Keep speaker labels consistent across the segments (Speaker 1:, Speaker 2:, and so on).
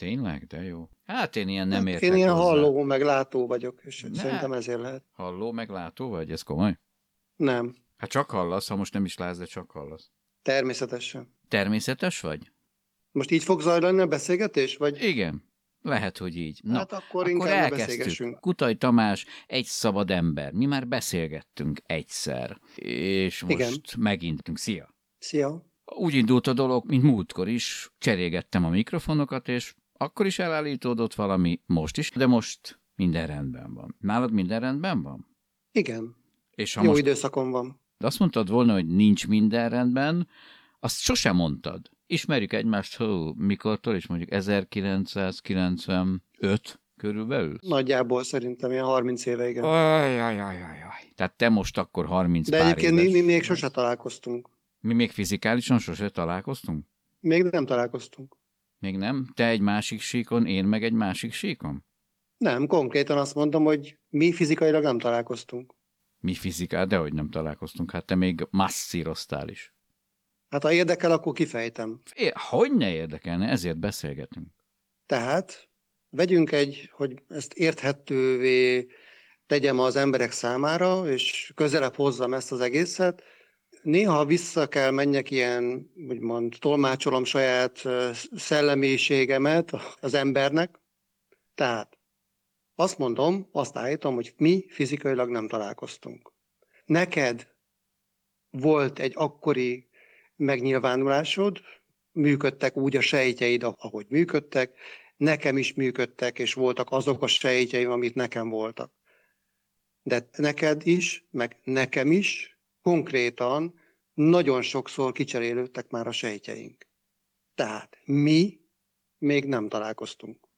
Speaker 1: Tényleg? De jó. Hát én ilyen nem
Speaker 2: Hát
Speaker 1: értek
Speaker 2: Én ilyen
Speaker 1: hozzá.
Speaker 2: halló, meg látó vagyok, és
Speaker 1: Ne.
Speaker 2: szerintem ezért lehet.
Speaker 1: Halló, meg látó vagy? Ez komoly?
Speaker 2: Nem,
Speaker 1: Hát csak hallasz, ha most nem is látsz, de csak hallasz.
Speaker 2: természetesen.
Speaker 1: Természetes vagy?
Speaker 2: Most így fog zajlani a beszélgetés, vagy?
Speaker 1: Igen. Lehet, hogy így. Na,
Speaker 2: hát akkor, inkább ne
Speaker 1: elkezdtük. Kutai Tamás, egy szabad ember. Mi már beszélgettünk egyszer. És most
Speaker 2: Igen.
Speaker 1: megint. Szia!
Speaker 2: Szia.
Speaker 1: Úgy indult a dolog, mint múltkor is. Cserélgettem a mikrofonokat, és akkor is elállítódott valami, most is, de most minden rendben van. Nálad minden rendben van?
Speaker 2: Igen,
Speaker 1: És ha
Speaker 2: jó
Speaker 1: most
Speaker 2: időszakon van.
Speaker 1: azt mondtad volna, hogy nincs minden rendben, azt sosem mondtad. Ismerjük egymást, hó, mikortól is mondjuk 1995 körülbelül?
Speaker 2: Nagyjából szerintem ilyen 30 éve, igen.
Speaker 1: Ajajajajaj. Tehát te most akkor 30
Speaker 2: De
Speaker 1: pár
Speaker 2: egyébként mi, mi még sose találkoztunk.
Speaker 1: mi még fizikálisan sose találkoztunk?
Speaker 2: Még nem találkoztunk.
Speaker 1: Még nem? Te egy másik síkon, én meg egy másik síkon?
Speaker 2: Nem, konkrétan azt mondom, hogy mi fizikailag nem találkoztunk.
Speaker 1: Mi fizikát, de hogy nem találkoztunk, hát te még masszíroztál is.
Speaker 2: Hát ha érdekel, akkor kifejtem.
Speaker 1: É, hogy ne érdekelne, ezért beszélgetünk.
Speaker 2: Tehát vegyünk egy, hogy ezt érthetővé tegyem az emberek számára, és közelebb hozzam ezt az egészet. Néha vissza kell menjek ilyen, úgymond tolmácsolom saját szellemiségemet az embernek. Tehát azt mondom, azt állítom, hogy mi fizikailag nem találkoztunk. Neked volt egy akkori megnyilvánulásod, működtek úgy a sejtjeid, ahogy működtek, nekem is működtek, és voltak azok a sejtjeim, amit nekem voltak. De neked is, meg nekem is konkrétan nagyon sokszor kicserélődtek már a sejtjeink. Tehát mi még nem találkoztunk.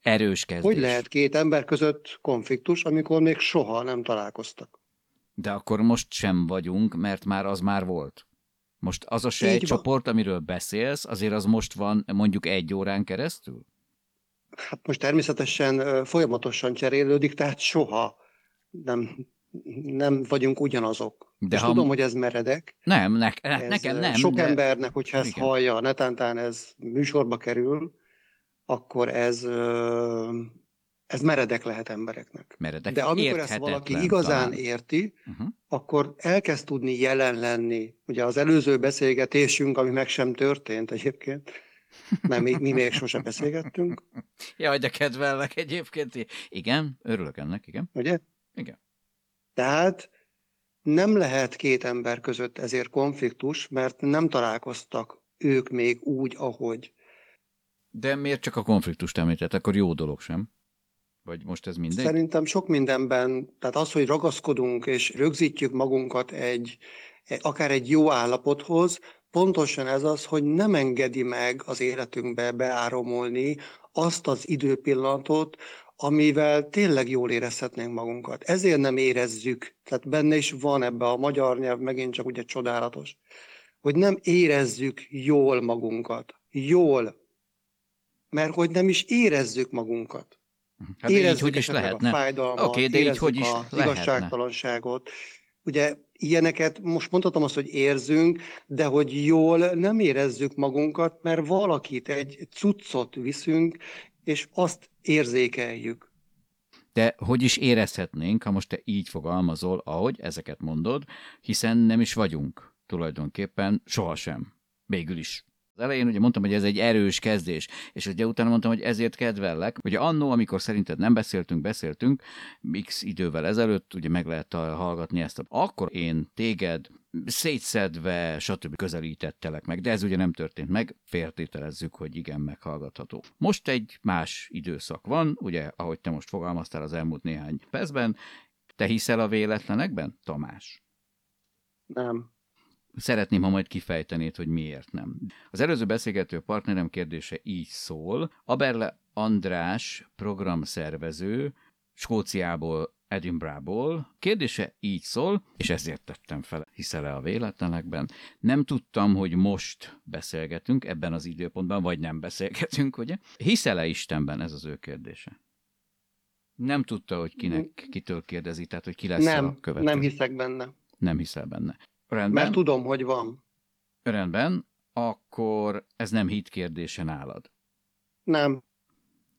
Speaker 1: Erős kezdés.
Speaker 2: Hogy lehet két ember között konfliktus, amikor még soha nem találkoztak?
Speaker 1: De akkor most sem vagyunk, mert már az már volt. Most az a sejtcsoport, amiről beszélsz, azért az most van mondjuk egy órán keresztül?
Speaker 2: Hát most természetesen folyamatosan cserélődik, tehát soha nem, nem vagyunk ugyanazok.
Speaker 1: De
Speaker 2: és
Speaker 1: ha-
Speaker 2: tudom, hogy ez meredek.
Speaker 1: Nem, ne, hát
Speaker 2: Ez,
Speaker 1: nekem nem.
Speaker 2: Sok
Speaker 1: de...
Speaker 2: embernek, hogyha ezt
Speaker 1: Igen.
Speaker 2: hallja, netántán ez műsorba kerül, akkor ez, ez meredek lehet embereknek.
Speaker 1: Meredek,
Speaker 2: De amikor ezt valaki igazán
Speaker 1: talán.
Speaker 2: érti,
Speaker 1: Uh-huh.
Speaker 2: akkor elkezd tudni jelen lenni. Ugye az előző beszélgetésünk, ami meg sem történt egyébként, mert mi, mi még sose beszélgettünk,
Speaker 1: Jaj, de kedvellek egyébként. Igen, örülök ennek, igen.
Speaker 2: ugye?
Speaker 1: Igen.
Speaker 2: Tehát nem lehet két ember között ezért konfliktus, mert nem találkoztak ők még úgy, ahogy.
Speaker 1: De miért csak a konfliktust említett? Akkor jó dolog sem? Vagy most ez mindegy?
Speaker 2: Szerintem sok mindenben, tehát az, hogy ragaszkodunk és rögzítjük magunkat egy, akár egy jó állapothoz, pontosan ez az, hogy nem engedi meg az életünkbe beáramolni azt az időpillanatot, amivel tényleg jól érezhetnénk magunkat. Ezért nem érezzük, tehát benne is van ebbe a magyar nyelv, megint csak ugye csodálatos, hogy nem érezzük jól magunkat. Jól. Mert hogy nem is érezzük magunkat.
Speaker 1: Hát de így
Speaker 2: érezzük
Speaker 1: hogy is lehetne?
Speaker 2: a fájdalmat,
Speaker 1: Oké, de így
Speaker 2: érezzük
Speaker 1: hogy is
Speaker 2: az
Speaker 1: lehetne?
Speaker 2: igazságtalanságot. Ugye ilyeneket, most mondhatom azt, hogy érzünk, de hogy jól nem érezzük magunkat, mert valakit, egy cuccot viszünk, és azt érzékeljük.
Speaker 1: De hogy is érezhetnénk, ha most te így fogalmazol, ahogy ezeket mondod, hiszen nem is vagyunk tulajdonképpen sohasem. Végül is. Az elején ugye mondtam, hogy ez egy erős kezdés, és ugye utána mondtam, hogy ezért kedvellek. Ugye annó, amikor szerinted nem beszéltünk, beszéltünk, x idővel ezelőtt, ugye meg lehet hallgatni ezt, akkor én téged szétszedve, stb. közelítettelek meg, de ez ugye nem történt meg, féltételezzük, hogy igen, meghallgatható. Most egy más időszak van, ugye, ahogy te most fogalmaztál az elmúlt néhány percben, te hiszel a véletlenekben, Tamás?
Speaker 2: Nem.
Speaker 1: Szeretném, ha majd kifejtenéd, hogy miért nem. Az előző beszélgető partnerem kérdése így szól. Aberle András programszervező Skóciából, Edinburghból. Kérdése így szól, és ezért tettem fel, hiszel-e a véletlenekben. Nem tudtam, hogy most beszélgetünk ebben az időpontban, vagy nem beszélgetünk, ugye? Hiszel-e Istenben? Ez az ő kérdése. Nem tudta, hogy kinek, kitől kérdezi, tehát hogy ki lesz
Speaker 2: Nem,
Speaker 1: a következő.
Speaker 2: nem hiszek benne.
Speaker 1: Nem hiszel benne. Rendben.
Speaker 2: Mert tudom, hogy van.
Speaker 1: Rendben, akkor ez nem hit kérdése nálad.
Speaker 2: Nem.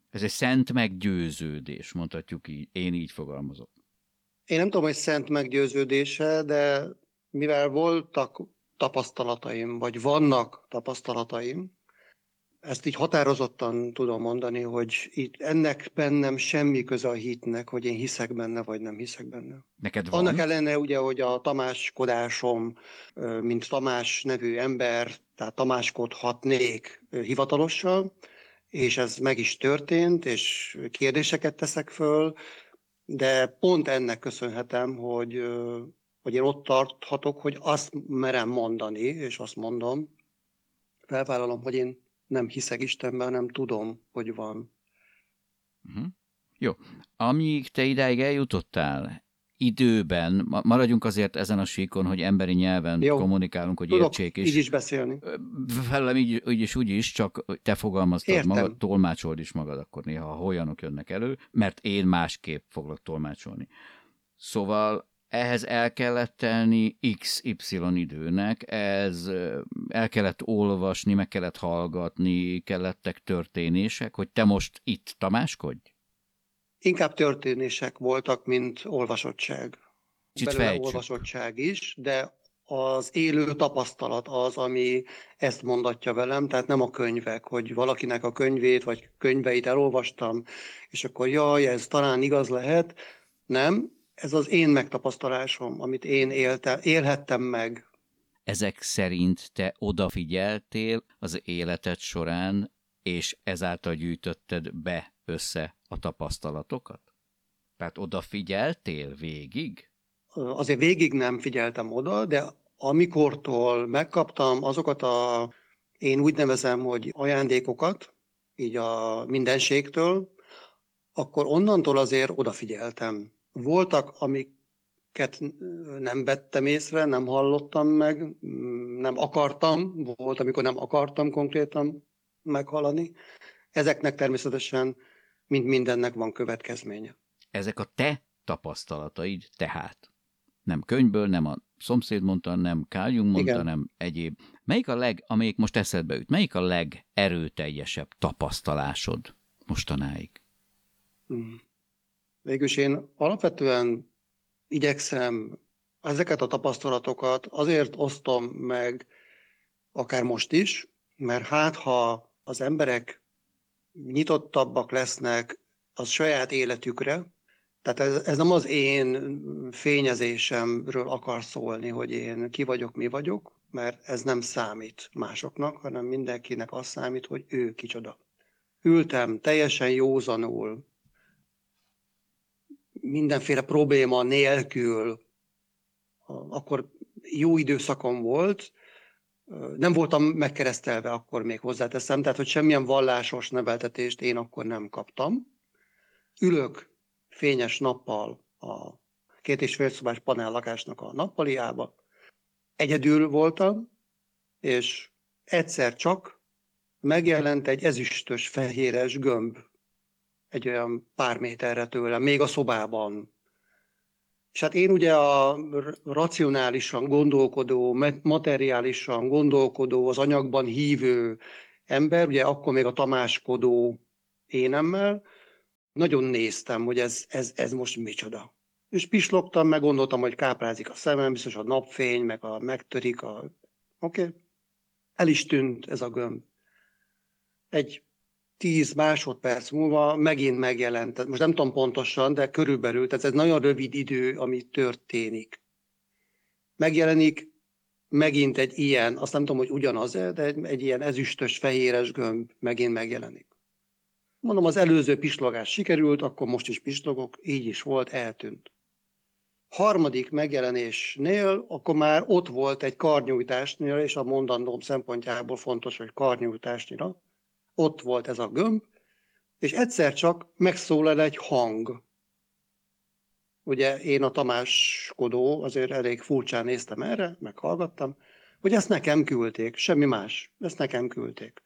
Speaker 1: Ez egy szent meggyőződés, mondhatjuk így. Én így fogalmazok.
Speaker 2: Én nem tudom, hogy szent meggyőződése, de mivel voltak tapasztalataim, vagy vannak tapasztalataim, ezt így határozottan tudom mondani, hogy itt ennek bennem semmi köze a hitnek, hogy én hiszek benne, vagy nem hiszek benne.
Speaker 1: Neked van?
Speaker 2: Annak ellenére ugye, hogy a tamáskodásom, mint Tamás nevű ember, tehát tamáskodhatnék hivatalosan, és ez meg is történt, és kérdéseket teszek föl, de pont ennek köszönhetem, hogy, hogy én ott tarthatok, hogy azt merem mondani, és azt mondom, felvállalom, hogy én nem hiszek Istenben, nem tudom, hogy van.
Speaker 1: Uh-huh. Jó. Amíg te idáig eljutottál, időben, ma- maradjunk azért ezen a síkon, hogy emberi nyelven
Speaker 2: Jó.
Speaker 1: kommunikálunk, hogy
Speaker 2: Tudok
Speaker 1: értsék is.
Speaker 2: így is beszélni.
Speaker 1: Ö, Felem így, így is, úgy is, csak te fogalmaztad
Speaker 2: Értem.
Speaker 1: magad, tolmácsold is magad akkor néha, ha olyanok jönnek elő, mert én másképp foglak tolmácsolni. Szóval ehhez el kellett telni XY időnek, ez el kellett olvasni, meg kellett hallgatni, kellettek történések, hogy te most itt tamáskodj?
Speaker 2: Inkább történések voltak, mint olvasottság.
Speaker 1: Kicsit
Speaker 2: Belőle
Speaker 1: fejtsük.
Speaker 2: olvasottság is, de az élő tapasztalat az, ami ezt mondatja velem, tehát nem a könyvek, hogy valakinek a könyvét vagy könyveit elolvastam, és akkor jaj, ez talán igaz lehet. Nem, ez az én megtapasztalásom, amit én éltem, élhettem meg.
Speaker 1: Ezek szerint te odafigyeltél az életed során, és ezáltal gyűjtötted be össze a tapasztalatokat? Tehát odafigyeltél végig?
Speaker 2: Azért végig nem figyeltem oda, de amikortól megkaptam azokat a, én úgy nevezem, hogy ajándékokat, így a mindenségtől, akkor onnantól azért odafigyeltem. Voltak, amiket nem vettem észre, nem hallottam meg, nem akartam, volt, amikor nem akartam konkrétan meghallani. Ezeknek természetesen, mint mindennek van következménye.
Speaker 1: Ezek a te tapasztalataid tehát. Nem könyvből, nem a szomszéd mondta, nem Carl Jung mondta,
Speaker 2: Igen.
Speaker 1: nem egyéb. Melyik a leg, amelyik most eszedbe jut, melyik a legerőteljesebb tapasztalásod mostanáig?
Speaker 2: Mm. Végülis én alapvetően igyekszem ezeket a tapasztalatokat azért osztom meg, akár most is, mert hát ha az emberek nyitottabbak lesznek az saját életükre, tehát ez, ez nem az én fényezésemről akar szólni, hogy én ki vagyok, mi vagyok, mert ez nem számít másoknak, hanem mindenkinek az számít, hogy ő kicsoda. Ültem teljesen józanul, mindenféle probléma nélkül, akkor jó időszakom volt, nem voltam megkeresztelve akkor még hozzáteszem, tehát hogy semmilyen vallásos neveltetést én akkor nem kaptam. Ülök fényes nappal a két és fél szobás panellakásnak a nappaliába. Egyedül voltam, és egyszer csak megjelent egy ezüstös, fehéres gömb egy olyan pár méterre tőlem, még a szobában. És hát én ugye a racionálisan gondolkodó, materiálisan gondolkodó, az anyagban hívő ember, ugye akkor még a tamáskodó énemmel, nagyon néztem, hogy ez, ez, ez most micsoda. És pislogtam, meg gondoltam, hogy káprázik a szemem, biztos a napfény, meg a megtörik a... Oké. Okay. El is tűnt ez a gömb. Egy tíz másodperc múlva megint megjelent. Most nem tudom pontosan, de körülbelül, tehát ez nagyon rövid idő, ami történik. Megjelenik megint egy ilyen, azt nem tudom, hogy ugyanaz -e, de egy, egy ilyen ezüstös, fehéres gömb megint megjelenik. Mondom, az előző pislogás sikerült, akkor most is pislogok, így is volt, eltűnt. Harmadik megjelenésnél, akkor már ott volt egy karnyújtásnél, és a mondandóm szempontjából fontos, hogy karnyújtásnyira, ott volt ez a gömb, és egyszer csak megszólal egy hang. Ugye én a Tamáskodó, azért elég furcsán néztem erre, meghallgattam, hogy ezt nekem küldték, semmi más, ezt nekem küldték.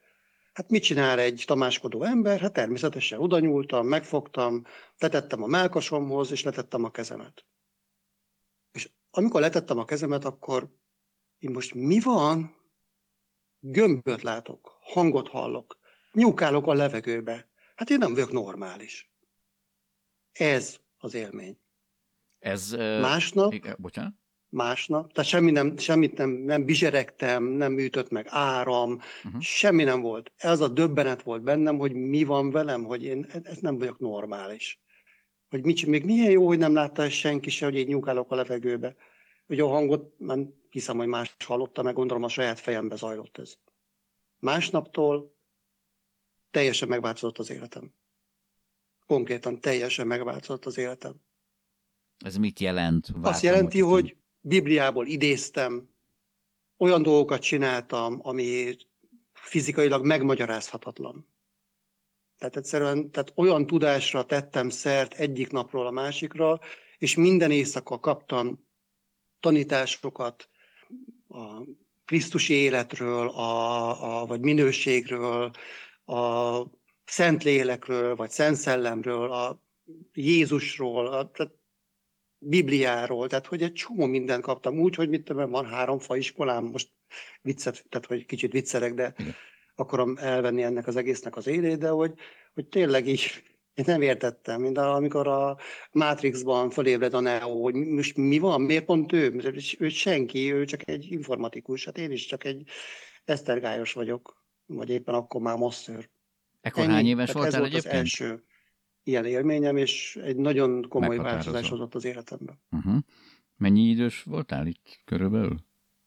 Speaker 2: Hát mit csinál egy tamáskodó ember? Hát természetesen oda nyúltam, megfogtam, letettem a melkasomhoz, és letettem a kezemet. És amikor letettem a kezemet, akkor én most mi van? Gömböt látok, hangot hallok, nyúkálok a levegőbe. Hát én nem vagyok normális. Ez az élmény.
Speaker 1: Ez...
Speaker 2: Másnap...
Speaker 1: Igen, bocsánat?
Speaker 2: másnap, tehát semmi nem, semmit nem, nem bizseregtem, nem ütött meg áram, uh-huh. semmi nem volt. Ez a döbbenet volt bennem, hogy mi van velem, hogy én ez nem vagyok normális. Hogy mit, még milyen jó, hogy nem látta senki se, hogy én nyúkálok a levegőbe. Hogy a hangot nem hiszem, hogy más hallotta, meg gondolom a saját fejembe zajlott ez. Másnaptól teljesen megváltozott az életem. Konkrétan teljesen megváltozott az életem.
Speaker 1: Ez mit jelent?
Speaker 2: Vártam, Azt jelenti, hogy, hogy Bibliából idéztem, olyan dolgokat csináltam, ami fizikailag megmagyarázhatatlan. Tehát egyszerűen tehát olyan tudásra tettem szert egyik napról a másikra, és minden éjszaka kaptam tanításokat a Krisztusi életről, a, a, vagy minőségről, a Szentlélekről, vagy Szent Szellemről, a Jézusról, a, tehát Bibliáról, tehát hogy egy csomó mindent kaptam. Úgy, hogy mit tudom, van három fa iskolám, most viccet, tehát hogy kicsit viccelek, de akarom elvenni ennek az egésznek az élét, de hogy, hogy tényleg így én nem értettem, mint amikor a Matrixban fölébred a Neo, hogy most mi van, miért pont ő? Ő senki, ő csak egy informatikus, hát én is csak egy esztergályos vagyok, vagy éppen akkor már masször.
Speaker 1: Ekkor hány éves voltál ez volt egyébként?
Speaker 2: az első ilyen élményem, és egy nagyon komoly változás hozott az életemben.
Speaker 1: Uh-huh. Mennyi idős voltál itt körülbelül?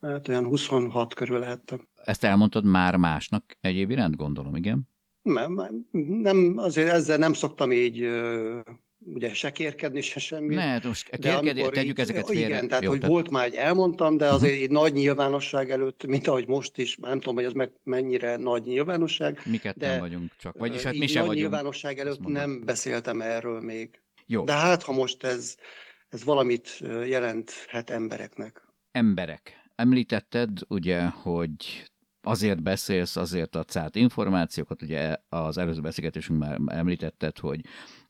Speaker 2: Hát olyan 26 körül lehettem.
Speaker 1: Ezt elmondtad már másnak egyéb iránt, gondolom, igen?
Speaker 2: Nem, nem, azért ezzel nem szoktam így ugye se kérkedni, se semmi.
Speaker 1: Ne, hát most kérkedni, tegyük így, ezeket félre.
Speaker 2: Igen, tehát Jó, hogy tehát... volt már egy elmondtam, de mhm. azért uh-huh. nagy nyilvánosság előtt, mint ahogy most is, nem tudom, hogy ez meg mennyire nagy nyilvánosság.
Speaker 1: Mi de vagyunk csak, vagyis hát mi sem nagy vagyunk.
Speaker 2: nyilvánosság előtt nem beszéltem erről még. Jó. De hát, ha most ez, ez valamit jelenthet embereknek.
Speaker 1: Emberek. Említetted ugye, hogy azért beszélsz, azért adsz át információkat, ugye az előző beszélgetésünk már említetted, hogy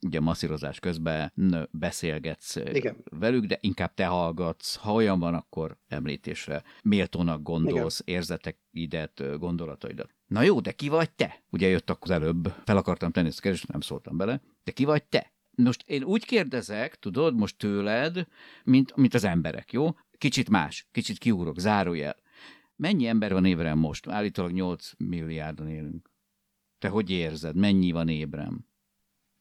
Speaker 1: ugye masszírozás közben beszélgetsz Igen. velük, de inkább te hallgatsz, ha olyan van, akkor említésre méltónak gondolsz, Igen. érzeteidet, gondolataidat. Na jó, de ki vagy te? Ugye jött akkor az előbb, fel akartam tenni ezt a kérdést, nem szóltam bele, de ki vagy te? Most én úgy kérdezek, tudod, most tőled, mint, mint az emberek, jó? Kicsit más, kicsit kiúrok, zárójel Mennyi ember van ébren most? Állítólag 8 milliárdan élünk. Te hogy érzed? Mennyi van ébren?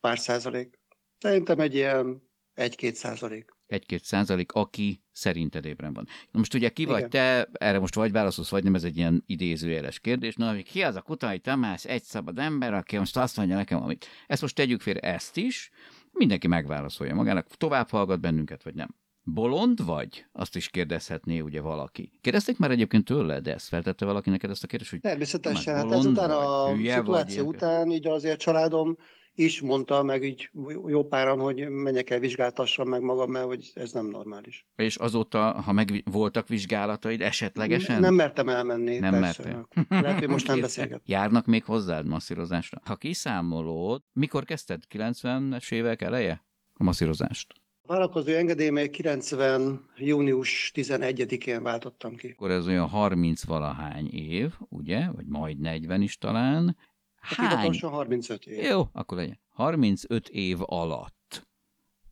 Speaker 2: Pár százalék. Szerintem egy ilyen egy-két százalék.
Speaker 1: Egy-két százalék, aki szerinted ébren van. Na most ugye ki Igen. vagy te, erre most vagy válaszolsz, vagy nem, ez egy ilyen idézőjeles kérdés. Na, ki az a Kutai Tamás, egy szabad ember, aki most azt mondja nekem, amit. Ezt most tegyük félre ezt is, mindenki megválaszolja magának, tovább hallgat bennünket, vagy nem. Bolond vagy? Azt is kérdezhetné ugye valaki. Kérdezték már egyébként tőled ezt? Feltette valaki neked ezt a kérdést? Hogy
Speaker 2: Természetesen, hát ezután a szituáció vagy, után így azért családom is mondta, meg így jó páran, hogy menjek el vizsgáltassam meg magam, mert hogy ez nem normális.
Speaker 1: És azóta, ha meg voltak vizsgálataid esetlegesen?
Speaker 2: Nem mertem elmenni. Nem mertem. Lehet, hogy most nem beszélget.
Speaker 1: Járnak még hozzád masszírozásra? Ha kiszámolod, mikor kezdted? 90-es évek eleje? A masszírozást?
Speaker 2: A vállalkozó engedélyemet 90. június 11-én váltottam ki.
Speaker 1: Akkor ez olyan 30 valahány év, ugye? Vagy majd 40 is talán.
Speaker 2: Hát Hány? 35 év.
Speaker 1: Jó, akkor legyen. 35 év alatt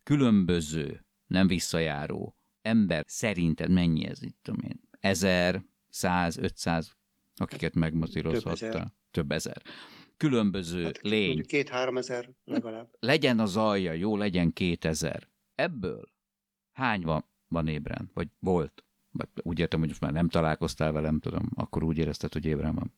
Speaker 1: különböző, nem visszajáró ember szerinted mennyi ez itt, tudom én? 1000, 100, 500, akiket megmozírozhatta? Több, Több ezer. Különböző hát, lény.
Speaker 2: Két-három ezer legalább.
Speaker 1: Legyen az alja, jó, legyen kétezer ebből hány van, van ébren? Vagy volt? Vagy úgy értem, hogy most már nem találkoztál velem, tudom, akkor úgy érezted, hogy ébren van.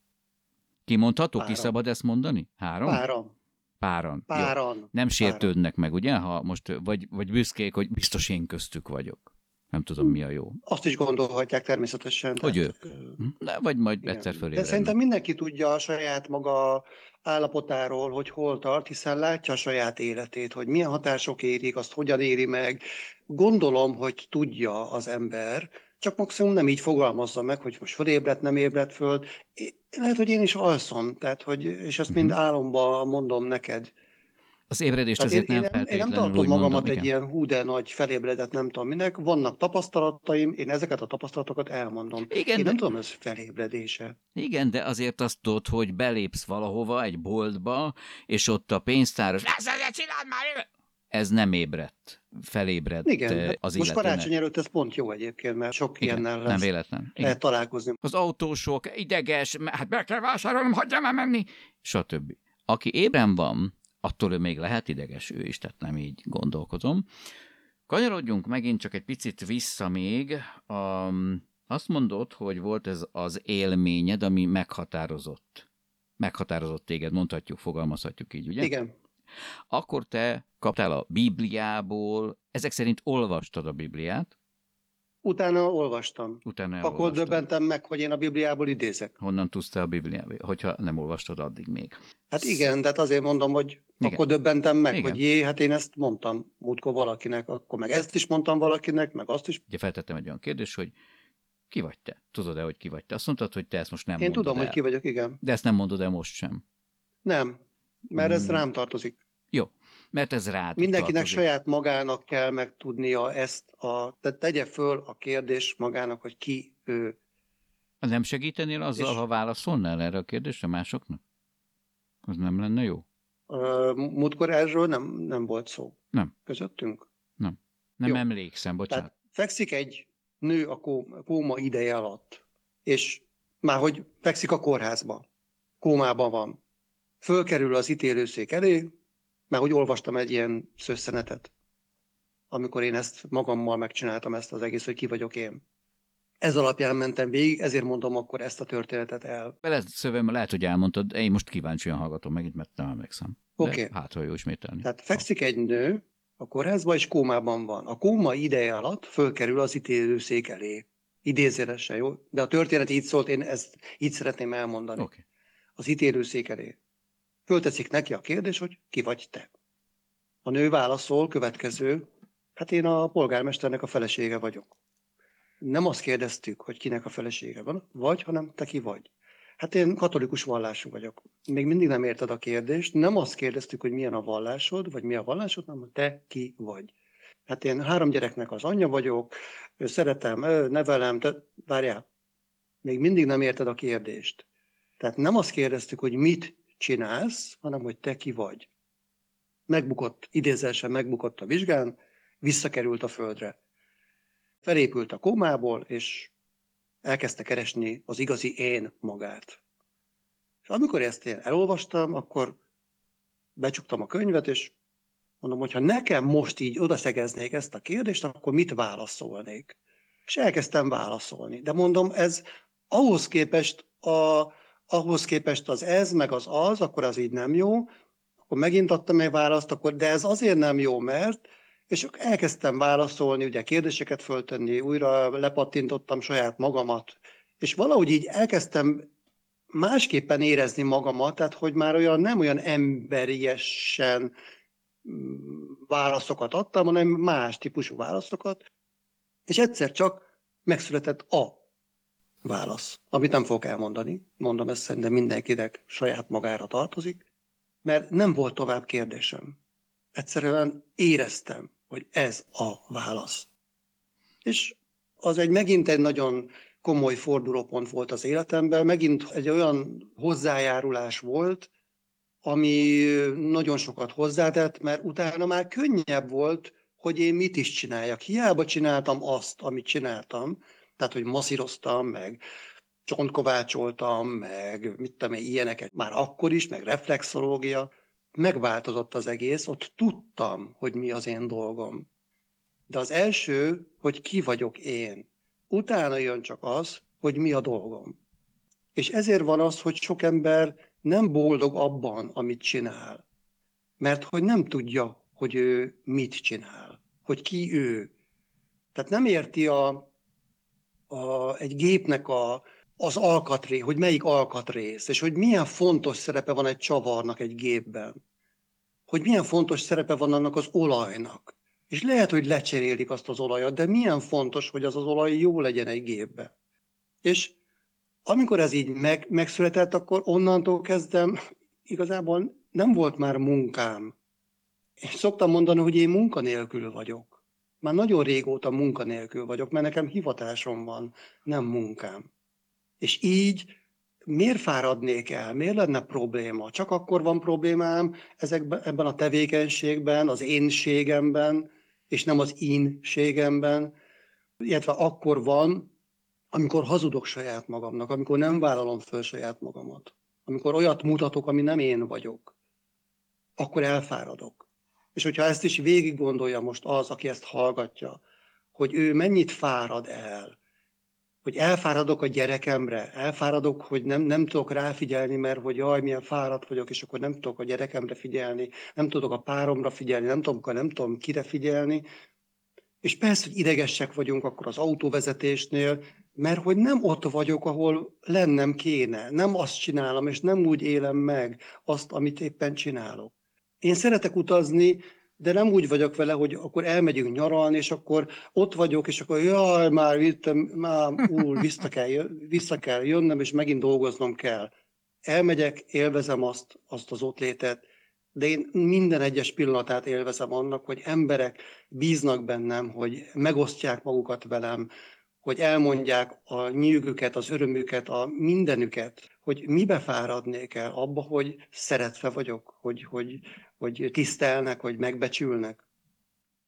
Speaker 1: Kimondható, Páran. ki szabad ezt mondani? Három?
Speaker 2: Páran.
Speaker 1: Páran.
Speaker 2: Páran.
Speaker 1: Jó. Nem sértődnek meg, ugye? Ha most, vagy, vagy büszkék, hogy biztos én köztük vagyok. Nem tudom, mi a jó.
Speaker 2: Azt is gondolhatják természetesen.
Speaker 1: Hogy
Speaker 2: tehát,
Speaker 1: ők. De vagy majd
Speaker 2: igen.
Speaker 1: egyszer
Speaker 2: De
Speaker 1: fölébrednek.
Speaker 2: szerintem mindenki tudja a saját maga állapotáról, hogy hol tart, hiszen látja a saját életét, hogy milyen hatások érik, azt hogyan éri meg. Gondolom, hogy tudja az ember, csak maximum nem így fogalmazza meg, hogy most fölébredt, nem ébredt föl. Lehet, hogy én is alszom, tehát, hogy, és ezt mind
Speaker 1: Mhm.
Speaker 2: álomban mondom neked.
Speaker 1: Az ébredést
Speaker 2: Tehát
Speaker 1: azért
Speaker 2: én,
Speaker 1: nem
Speaker 2: nem, én nem
Speaker 1: feltétlenül
Speaker 2: tartom magamat
Speaker 1: mondom,
Speaker 2: egy
Speaker 1: igen.
Speaker 2: ilyen hú de nagy felébredett, nem tudom minek. Vannak tapasztalataim, én ezeket a tapasztalatokat elmondom.
Speaker 1: Igen,
Speaker 2: én
Speaker 1: de-
Speaker 2: nem tudom, ez felébredése.
Speaker 1: Igen, de azért azt tudod, hogy belépsz valahova, egy boltba, és ott a pénztáros, "Ezt ezzel csináld már! Ez nem ébredt, felébredt
Speaker 2: Igen,
Speaker 1: eh,
Speaker 2: hát
Speaker 1: az
Speaker 2: most
Speaker 1: illetőnek.
Speaker 2: karácsony előtt ez pont jó egyébként, mert sok
Speaker 1: Igen,
Speaker 2: ilyennel
Speaker 1: nem véletlen. Igen.
Speaker 2: lehet találkozni.
Speaker 1: Az autósok, ideges, hát be kell vásárolnom, hagyjam menni, stb. Aki ébren van, attól ő még lehet ideges ő is, tehát nem így gondolkozom. Kanyarodjunk megint csak egy picit vissza még. Um, azt mondod, hogy volt ez az élményed, ami meghatározott. Meghatározott téged, mondhatjuk, fogalmazhatjuk így, ugye?
Speaker 2: Igen,
Speaker 1: Akkor te kaptál a Bibliából, ezek szerint olvastad a Bibliát,
Speaker 2: utána olvastam.
Speaker 1: utána
Speaker 2: Akkor döbbentem meg, hogy én a Bibliából idézek.
Speaker 1: Honnan tudsz te a Bibliából, hogyha nem olvastad addig még?
Speaker 2: Hát igen, de hát azért mondom, hogy
Speaker 1: Igen.
Speaker 2: akkor döbbentem meg,
Speaker 1: Igen.
Speaker 2: hogy jé, hát én ezt mondtam múltkor valakinek, akkor meg ezt is mondtam valakinek, meg azt is.
Speaker 1: Ugye feltettem egy olyan kérdést, hogy ki vagy te? Tudod-e, hogy ki vagy te? Azt mondtad, hogy te ezt most nem
Speaker 2: Én tudom,
Speaker 1: el.
Speaker 2: hogy ki vagyok, igen.
Speaker 1: De ezt nem mondod el most sem.
Speaker 2: Nem, mert ez
Speaker 1: Hmm.
Speaker 2: rám tartozik.
Speaker 1: Jó, mert ez rád
Speaker 2: Mindenkinek
Speaker 1: tartozik.
Speaker 2: saját magának kell megtudnia ezt, a, tehát tegye föl a kérdés magának, hogy ki ő.
Speaker 1: Nem segítenél azzal,
Speaker 2: És-
Speaker 1: ha válaszolnál erre a kérdésre másoknak? Az nem lenne jó?
Speaker 2: Ö, Múltkor erről nem, nem volt szó.
Speaker 1: Nem.
Speaker 2: Közöttünk?
Speaker 1: Nem
Speaker 2: Jó.
Speaker 1: emlékszem, bocsánat.
Speaker 2: Tehát fekszik egy nő a kó- kóma ideje alatt, és már hogy fekszik a kórházba, kómában van, fölkerül az ítélőszék elé, mert hogy olvastam egy ilyen szösszenetet, amikor én ezt magammal megcsináltam ezt az egész, hogy ki vagyok én. Ez alapján mentem végig, ezért mondom akkor ezt a történetet el.
Speaker 1: Bele szövem, lehet, hogy elmondtad, én most kíváncsian hallgatom megint, mert nem emlékszem.
Speaker 2: Oké.
Speaker 1: Hát, ha jó ismételni.
Speaker 2: Tehát fekszik egy nő a kórházba, és kómában van. A kóma ideje alatt fölkerül az ítélőszék elé. Idézélesen, jó? De a történet így szólt, én ezt így szeretném elmondani.
Speaker 1: Oké.
Speaker 2: Az ítélőszék elé. Fölteszik neki a kérdés, hogy ki vagy te. A nő válaszol, következő, hát én a polgármesternek a felesége vagyok. Nem azt kérdeztük, hogy kinek a felesége van, vagy, hanem te ki vagy. Hát én katolikus vallású vagyok. Még mindig nem érted a kérdést. Nem azt kérdeztük, hogy milyen a vallásod, vagy mi a vallásod, hanem te ki vagy. Hát én három gyereknek az anyja vagyok, szeretem, nevelem, te, várjál, még mindig nem érted a kérdést. Tehát nem azt kérdeztük, hogy mit csinálsz, hanem hogy te ki vagy. Megbukott, idézésen megbukott a vizsgán, visszakerült a földre. Felépült a kómából, és elkezdte keresni az igazi én magát. És amikor ezt én elolvastam, akkor becsuktam a könyvet, és mondom, hogy ha nekem most így odaszegeznék ezt a kérdést, akkor mit válaszolnék? És elkezdtem válaszolni. De mondom, ez ahhoz képest, a, ahhoz képest az ez, meg az az, akkor az így nem jó. Akkor megint adtam egy választ, akkor, de ez azért nem jó, mert és elkezdtem válaszolni, ugye kérdéseket föltenni, újra lepattintottam saját magamat, és valahogy így elkezdtem másképpen érezni magamat, tehát hogy már olyan nem olyan emberiesen mm, válaszokat adtam, hanem más típusú válaszokat, és egyszer csak megszületett a válasz, amit nem fogok elmondani, mondom ezt szerintem mindenkinek saját magára tartozik, mert nem volt tovább kérdésem. Egyszerűen éreztem, hogy ez a válasz. És az egy megint egy nagyon komoly fordulópont volt az életemben, megint egy olyan hozzájárulás volt, ami nagyon sokat hozzátett, mert utána már könnyebb volt, hogy én mit is csináljak. Hiába csináltam azt, amit csináltam, tehát, hogy masszíroztam, meg csontkovácsoltam, meg mit tudom én, ilyeneket már akkor is, meg reflexológia, megváltozott az egész, ott tudtam, hogy mi az én dolgom. De az első, hogy ki vagyok én. Utána jön csak az, hogy mi a dolgom. És ezért van az, hogy sok ember nem boldog abban, amit csinál. Mert hogy nem tudja, hogy ő mit csinál, hogy ki ő. Tehát nem érti a, a, egy gépnek a, az alkatré, hogy melyik alkatrész, és hogy milyen fontos szerepe van egy csavarnak egy gépben. Hogy milyen fontos szerepe van annak az olajnak. És lehet, hogy lecserélik azt az olajat, de milyen fontos, hogy az az olaj jó legyen egy gépbe. És amikor ez így meg, megszületett, akkor onnantól kezdem, igazából nem volt már munkám. És szoktam mondani, hogy én munkanélkül vagyok. Már nagyon régóta munkanélkül vagyok, mert nekem hivatásom van, nem munkám. És így miért fáradnék el, miért lenne probléma? Csak akkor van problémám ezekben, ebben a tevékenységben, az énségemben, és nem az énségemben, illetve akkor van, amikor hazudok saját magamnak, amikor nem vállalom föl saját magamat, amikor olyat mutatok, ami nem én vagyok, akkor elfáradok. És hogyha ezt is végig gondolja most az, aki ezt hallgatja, hogy ő mennyit fárad el, hogy elfáradok a gyerekemre, elfáradok, hogy nem, nem tudok ráfigyelni, mert hogy jaj, milyen fáradt vagyok, és akkor nem tudok a gyerekemre figyelni, nem tudok a páromra figyelni, nem tudom, nem tudom kire figyelni. És persze, hogy idegesek vagyunk akkor az autóvezetésnél, mert hogy nem ott vagyok, ahol lennem kéne. Nem azt csinálom, és nem úgy élem meg azt, amit éppen csinálok. Én szeretek utazni, de nem úgy vagyok vele, hogy akkor elmegyünk nyaralni, és akkor ott vagyok, és akkor jaj, már, vittem, már úr, vissza kell, vissza kell jönnöm, és megint dolgoznom kell. Elmegyek, élvezem azt, azt az ott létet, de én minden egyes pillanatát élvezem annak, hogy emberek bíznak bennem, hogy megosztják magukat velem, hogy elmondják a nyűgüket, az örömüket, a mindenüket, hogy mibe fáradnék el abba, hogy szeretve vagyok, hogy, hogy, hogy tisztelnek, hogy megbecsülnek.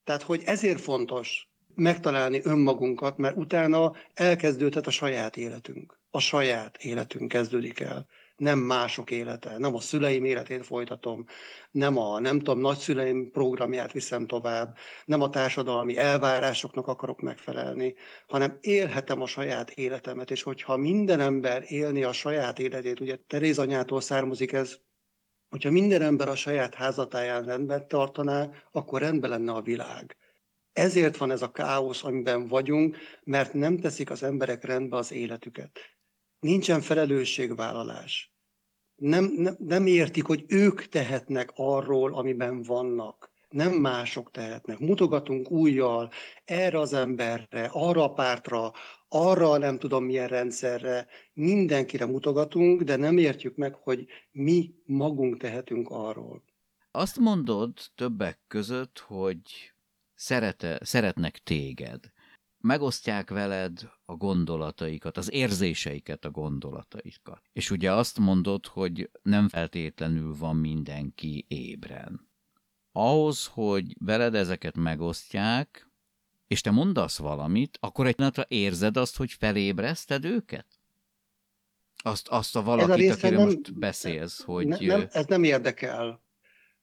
Speaker 2: Tehát, hogy ezért fontos megtalálni önmagunkat, mert utána elkezdődhet a saját életünk. A saját életünk kezdődik el nem mások élete, nem a szüleim életét folytatom, nem a, nem tudom, nagyszüleim programját viszem tovább, nem a társadalmi elvárásoknak akarok megfelelni, hanem élhetem a saját életemet, és hogyha minden ember élni a saját életét, ugye Teréz anyától származik ez, hogyha minden ember a saját házatáján rendben tartaná, akkor rendben lenne a világ. Ezért van ez a káosz, amiben vagyunk, mert nem teszik az emberek rendbe az életüket. Nincsen felelősségvállalás. Nem, nem, nem értik, hogy ők tehetnek arról, amiben vannak. Nem mások tehetnek. Mutogatunk újjal erre az emberre, arra a pártra, arra nem tudom milyen rendszerre, mindenkire mutogatunk, de nem értjük meg, hogy mi magunk tehetünk arról.
Speaker 1: Azt mondod többek között, hogy szerete, szeretnek téged megosztják veled a gondolataikat, az érzéseiket, a gondolataikat. És ugye azt mondod, hogy nem feltétlenül van mindenki ébren. Ahhoz, hogy veled ezeket megosztják, és te mondasz valamit, akkor egy pillanatra érzed azt, hogy felébreszted őket? Azt, azt a valakit, a akiről nem, most beszélsz, hogy...
Speaker 2: Ne, nem, ez nem érdekel,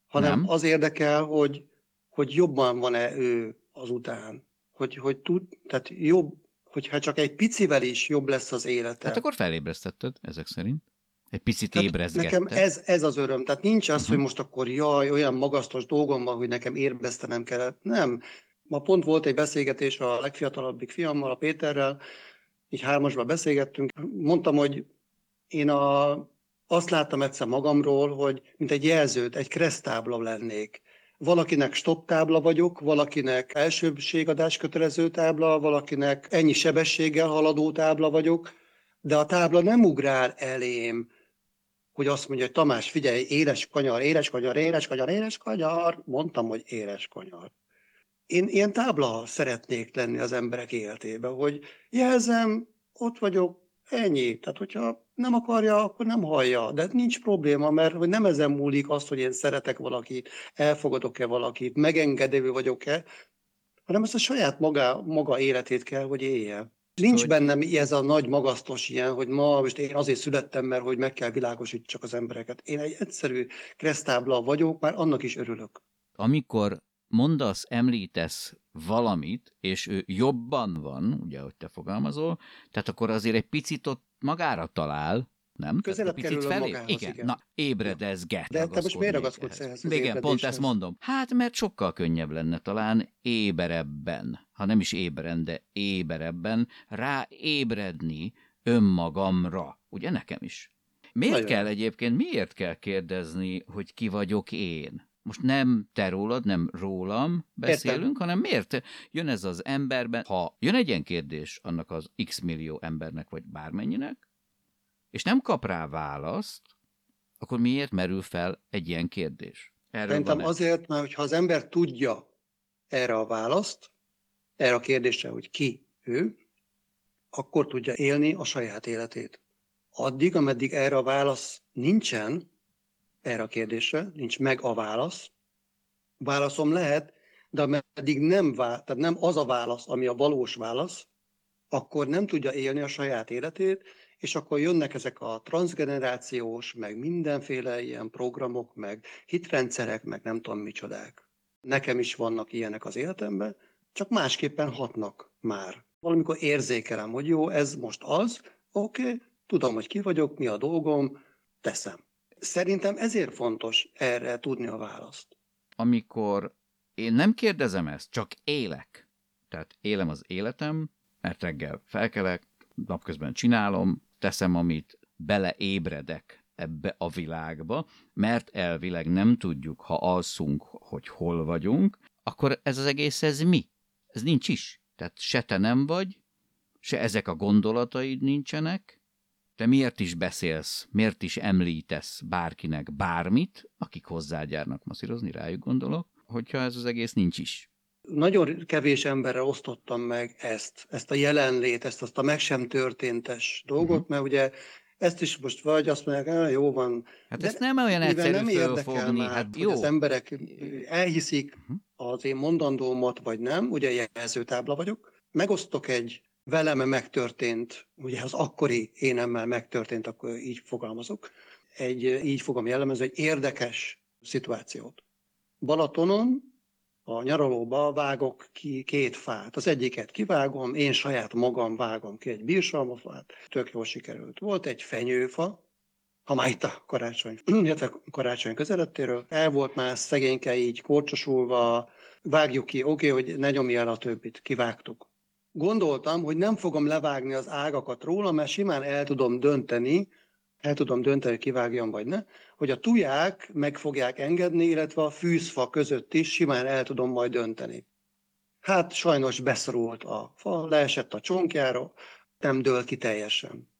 Speaker 2: hanem nem? az érdekel, hogy, hogy jobban van-e ő azután hogy, hogy tud, tehát jobb, hogyha csak egy picivel is jobb lesz az élete.
Speaker 1: Hát akkor felébresztetted, ezek szerint. Egy picit tehát ébrezgette.
Speaker 2: Nekem ez, ez az öröm. Tehát nincs az, uh-huh. hogy most akkor jaj, olyan magasztos dolgom van, hogy nekem érbesztenem kellett. Nem. Ma pont volt egy beszélgetés a legfiatalabbik fiammal, a Péterrel, így hármasba beszélgettünk. Mondtam, hogy én a, azt láttam egyszer magamról, hogy mint egy jelzőt, egy kresztábla lennék Valakinek stop tábla vagyok, valakinek elsőbségadás kötelező tábla, valakinek ennyi sebességgel haladó tábla vagyok, de a tábla nem ugrál elém, hogy azt mondja, hogy Tamás, figyelj, éles kanyar, éles kanyar, éles kanyar, éles kanyar. Mondtam, hogy éles kanyar. Én ilyen tábla szeretnék lenni az emberek életében, hogy jelzem, ott vagyok, ennyi. Tehát, hogyha nem akarja, akkor nem hallja. De nincs probléma, mert hogy nem ezen múlik az, hogy én szeretek valakit, elfogadok-e valakit, megengedő vagyok-e, hanem ezt a saját maga, maga életét kell, hogy élje. Nincs hogy... bennem ez a nagy magasztos ilyen, hogy ma most én azért születtem, mert hogy meg kell világosítsak az embereket. Én egy egyszerű kresztábla vagyok, már annak is örülök.
Speaker 1: Amikor mondasz, említesz valamit, és ő jobban van, ugye, hogy te fogalmazol, tehát akkor azért egy picit ott magára talál, Nem?
Speaker 2: Közelebb
Speaker 1: picit
Speaker 2: kerül magához,
Speaker 1: igen.
Speaker 2: igen.
Speaker 1: Na, ébredezget.
Speaker 2: De te most miért ragaszkodsz
Speaker 1: ehhez. Igen, pont ezt mondom. Hát, mert sokkal könnyebb lenne talán éberebben, ha nem is éberen, de éberebben ráébredni önmagamra. Ugye nekem is. Miért
Speaker 2: Nagyon.
Speaker 1: kell egyébként, miért kell kérdezni, hogy ki vagyok én? Most nem te rólad, nem rólam beszélünk,
Speaker 2: Értem.
Speaker 1: hanem miért jön ez az emberben, ha jön egy ilyen kérdés annak az x millió embernek, vagy bármennyinek, és nem kap rá választ, akkor miért merül fel egy ilyen kérdés? Erről
Speaker 2: Szerintem azért, mert ha az ember tudja erre a választ, erre a kérdésre, hogy ki ő, akkor tudja élni a saját életét. Addig, ameddig erre a válasz nincsen, erre a kérdésre, nincs meg a válasz, válaszom lehet, de ameddig nem, vá- tehát nem az a válasz, ami a valós válasz, akkor nem tudja élni a saját életét, és akkor jönnek ezek a transgenerációs, meg mindenféle ilyen programok, meg hitrendszerek, meg nem tudom micsodák. Nekem is vannak ilyenek az életemben, csak másképpen hatnak már. Valamikor érzékelem, hogy jó, ez most az, oké, okay, tudom, hogy ki vagyok, mi a dolgom, teszem. Szerintem ezért fontos erre tudni a választ.
Speaker 1: amikor én nem kérdezem ezt, csak élek. Tehát élem az életem, mert reggel felkelek, napközben csinálom, teszem, amit beleébredek ebbe a világba, mert elvileg nem tudjuk, ha alszunk, hogy hol vagyunk, akkor ez az egész, ez mi? Ez nincs is. Tehát se te nem vagy, se ezek a gondolataid nincsenek, te miért is beszélsz, miért is említesz bárkinek bármit, akik hozzágyárnak masszírozni, rájuk gondolok, hogyha ez az egész nincs is.
Speaker 2: Nagyon kevés emberre osztottam meg ezt, ezt a jelenlét, ezt azt a meg sem történtes dolgot, uh-huh. mert ugye ezt is most vagy azt mondják, "Ah, jó van.
Speaker 1: Hát
Speaker 2: De
Speaker 1: ezt nem olyan egyszerű
Speaker 2: nem érdekel már,
Speaker 1: hát
Speaker 2: hogy
Speaker 1: jó.
Speaker 2: az emberek elhiszik
Speaker 1: Mhm.
Speaker 2: az én mondandómat, vagy nem, ugye jelzőtábla vagyok, megosztok egy velem megtörtént, ugye az akkori énemmel megtörtént, akkor így fogalmazok, egy, így fogom jellemezni, egy érdekes szituációt. Balatonon a nyaralóba vágok ki két fát. Az egyiket kivágom, én saját magam vágom ki egy bírsalmafát, tök jól sikerült. Volt egy fenyőfa, ha már itt a karácsony, illetve karácsony közelettéről, el volt már szegényke így korcsosulva, vágjuk ki, oké, okay, hogy ne nyomja el a többit, kivágtuk. Gondoltam, hogy nem fogom levágni az ágakat róla, mert simán el tudom dönteni, el tudom dönteni, hogy kivágjam vagy ne, hogy a tuják meg fogják engedni, illetve a fűzfa között is simán el tudom majd dönteni. Hát sajnos beszorult a fa, leesett a csonkjára, nem dől ki teljesen.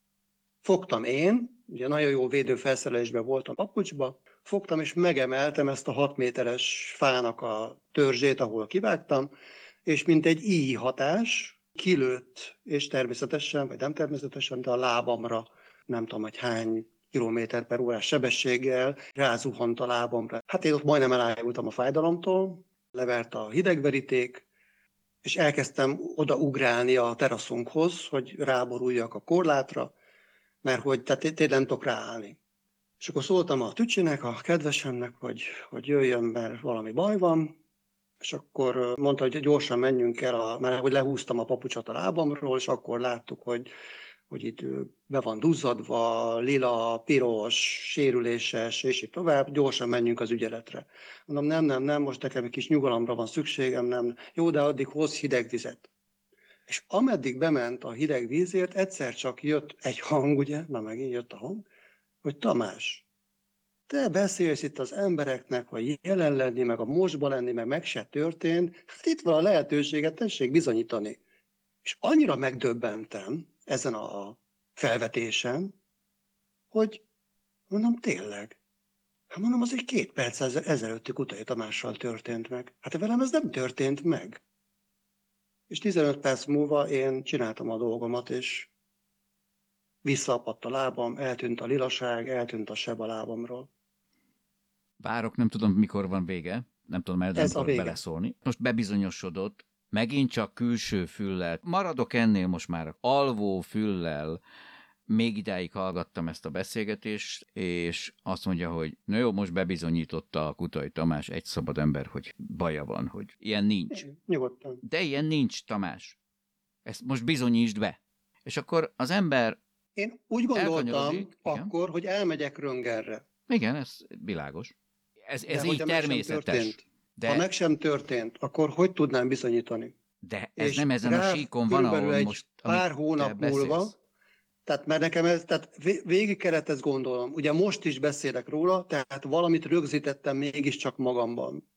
Speaker 2: Fogtam én, ugye nagyon jó védőfelszerelésben voltam papucsba, fogtam és megemeltem ezt a 6 méteres fának a törzsét, ahol kivágtam, és mint egy íj hatás kilőtt, és természetesen, vagy nem természetesen, de a lábamra nem tudom, hogy hány kilométer per órás sebességgel rázuhant a lábamra. Hát én ott majdnem elájultam a fájdalomtól, levert a hidegveríték, és elkezdtem odaugrálni a teraszunkhoz, hogy ráboruljak a korlátra, mert hogy tehát tényleg nem tudok ráállni. És akkor szóltam a tücsinek, a kedvesemnek, hogy, hogy jöjjön, mert valami baj van, és akkor mondta, hogy gyorsan menjünk el, a, mert hogy lehúztam a papucsot a lábamról, és akkor láttuk, hogy, hogy itt be van duzzadva, lila, piros, sérüléses, és így tovább, gyorsan menjünk az ügyeletre. Mondom, nem, nem, nem, most nekem egy kis nyugalomra van szükségem, nem. Jó, de addig hoz hideg vizet. És ameddig bement a hideg vízért, egyszer csak jött egy hang, ugye, na megint jött a hang, hogy Tamás, te beszélsz itt az embereknek, hogy jelen lenni, meg a mostban lenni, meg meg se történt, hát itt van a lehetőséget, tessék bizonyítani. És annyira megdöbbentem ezen a felvetésen, hogy mondom, tényleg. Hát mondom, az egy két perc ezelőtti Kutai Tamással történt meg. Hát velem ez nem történt meg. És 15 perc múlva én csináltam a dolgomat, és visszaapadt a lábam, eltűnt a lilaság, eltűnt a seb a lábamról.
Speaker 1: Várok, nem tudom, mikor van vége, nem tudom, el nem tudok beleszólni. Most bebizonyosodott, megint csak külső füllel, maradok ennél most már alvó füllel, még idáig hallgattam ezt a beszélgetést, és azt mondja, hogy na jó, most bebizonyította a Kutai Tamás, egy szabad ember, hogy baja van, hogy ilyen nincs.
Speaker 2: Nyugodtan.
Speaker 1: De ilyen nincs, Tamás. Ezt most bizonyítsd be. És akkor az ember
Speaker 2: Én úgy gondoltam akkor, hogy elmegyek röngerre.
Speaker 1: Igen, ez világos. Ez, ez
Speaker 2: De
Speaker 1: így
Speaker 2: meg
Speaker 1: természetes. De,
Speaker 2: Ha meg sem történt, akkor hogy tudnám bizonyítani?
Speaker 1: de ez
Speaker 2: És
Speaker 1: nem ezen a
Speaker 2: rá
Speaker 1: síkon van, ahol
Speaker 2: egy
Speaker 1: most
Speaker 2: pár hónap múlva, tehát mert nekem ez, tehát vé- végig kellett ezt gondolnom. Ugye most is beszélek róla, tehát valamit rögzítettem mégiscsak magamban.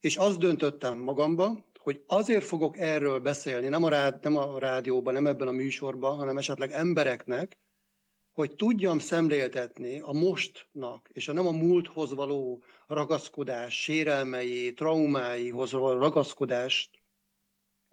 Speaker 2: És azt döntöttem magamba, hogy azért fogok erről beszélni, nem a, rád, nem a rádióban, nem ebben a műsorban, hanem esetleg embereknek, hogy tudjam szemléltetni a mostnak, és a nem a múlthoz való ragaszkodás, sérelmei, traumáihoz való ragaszkodást,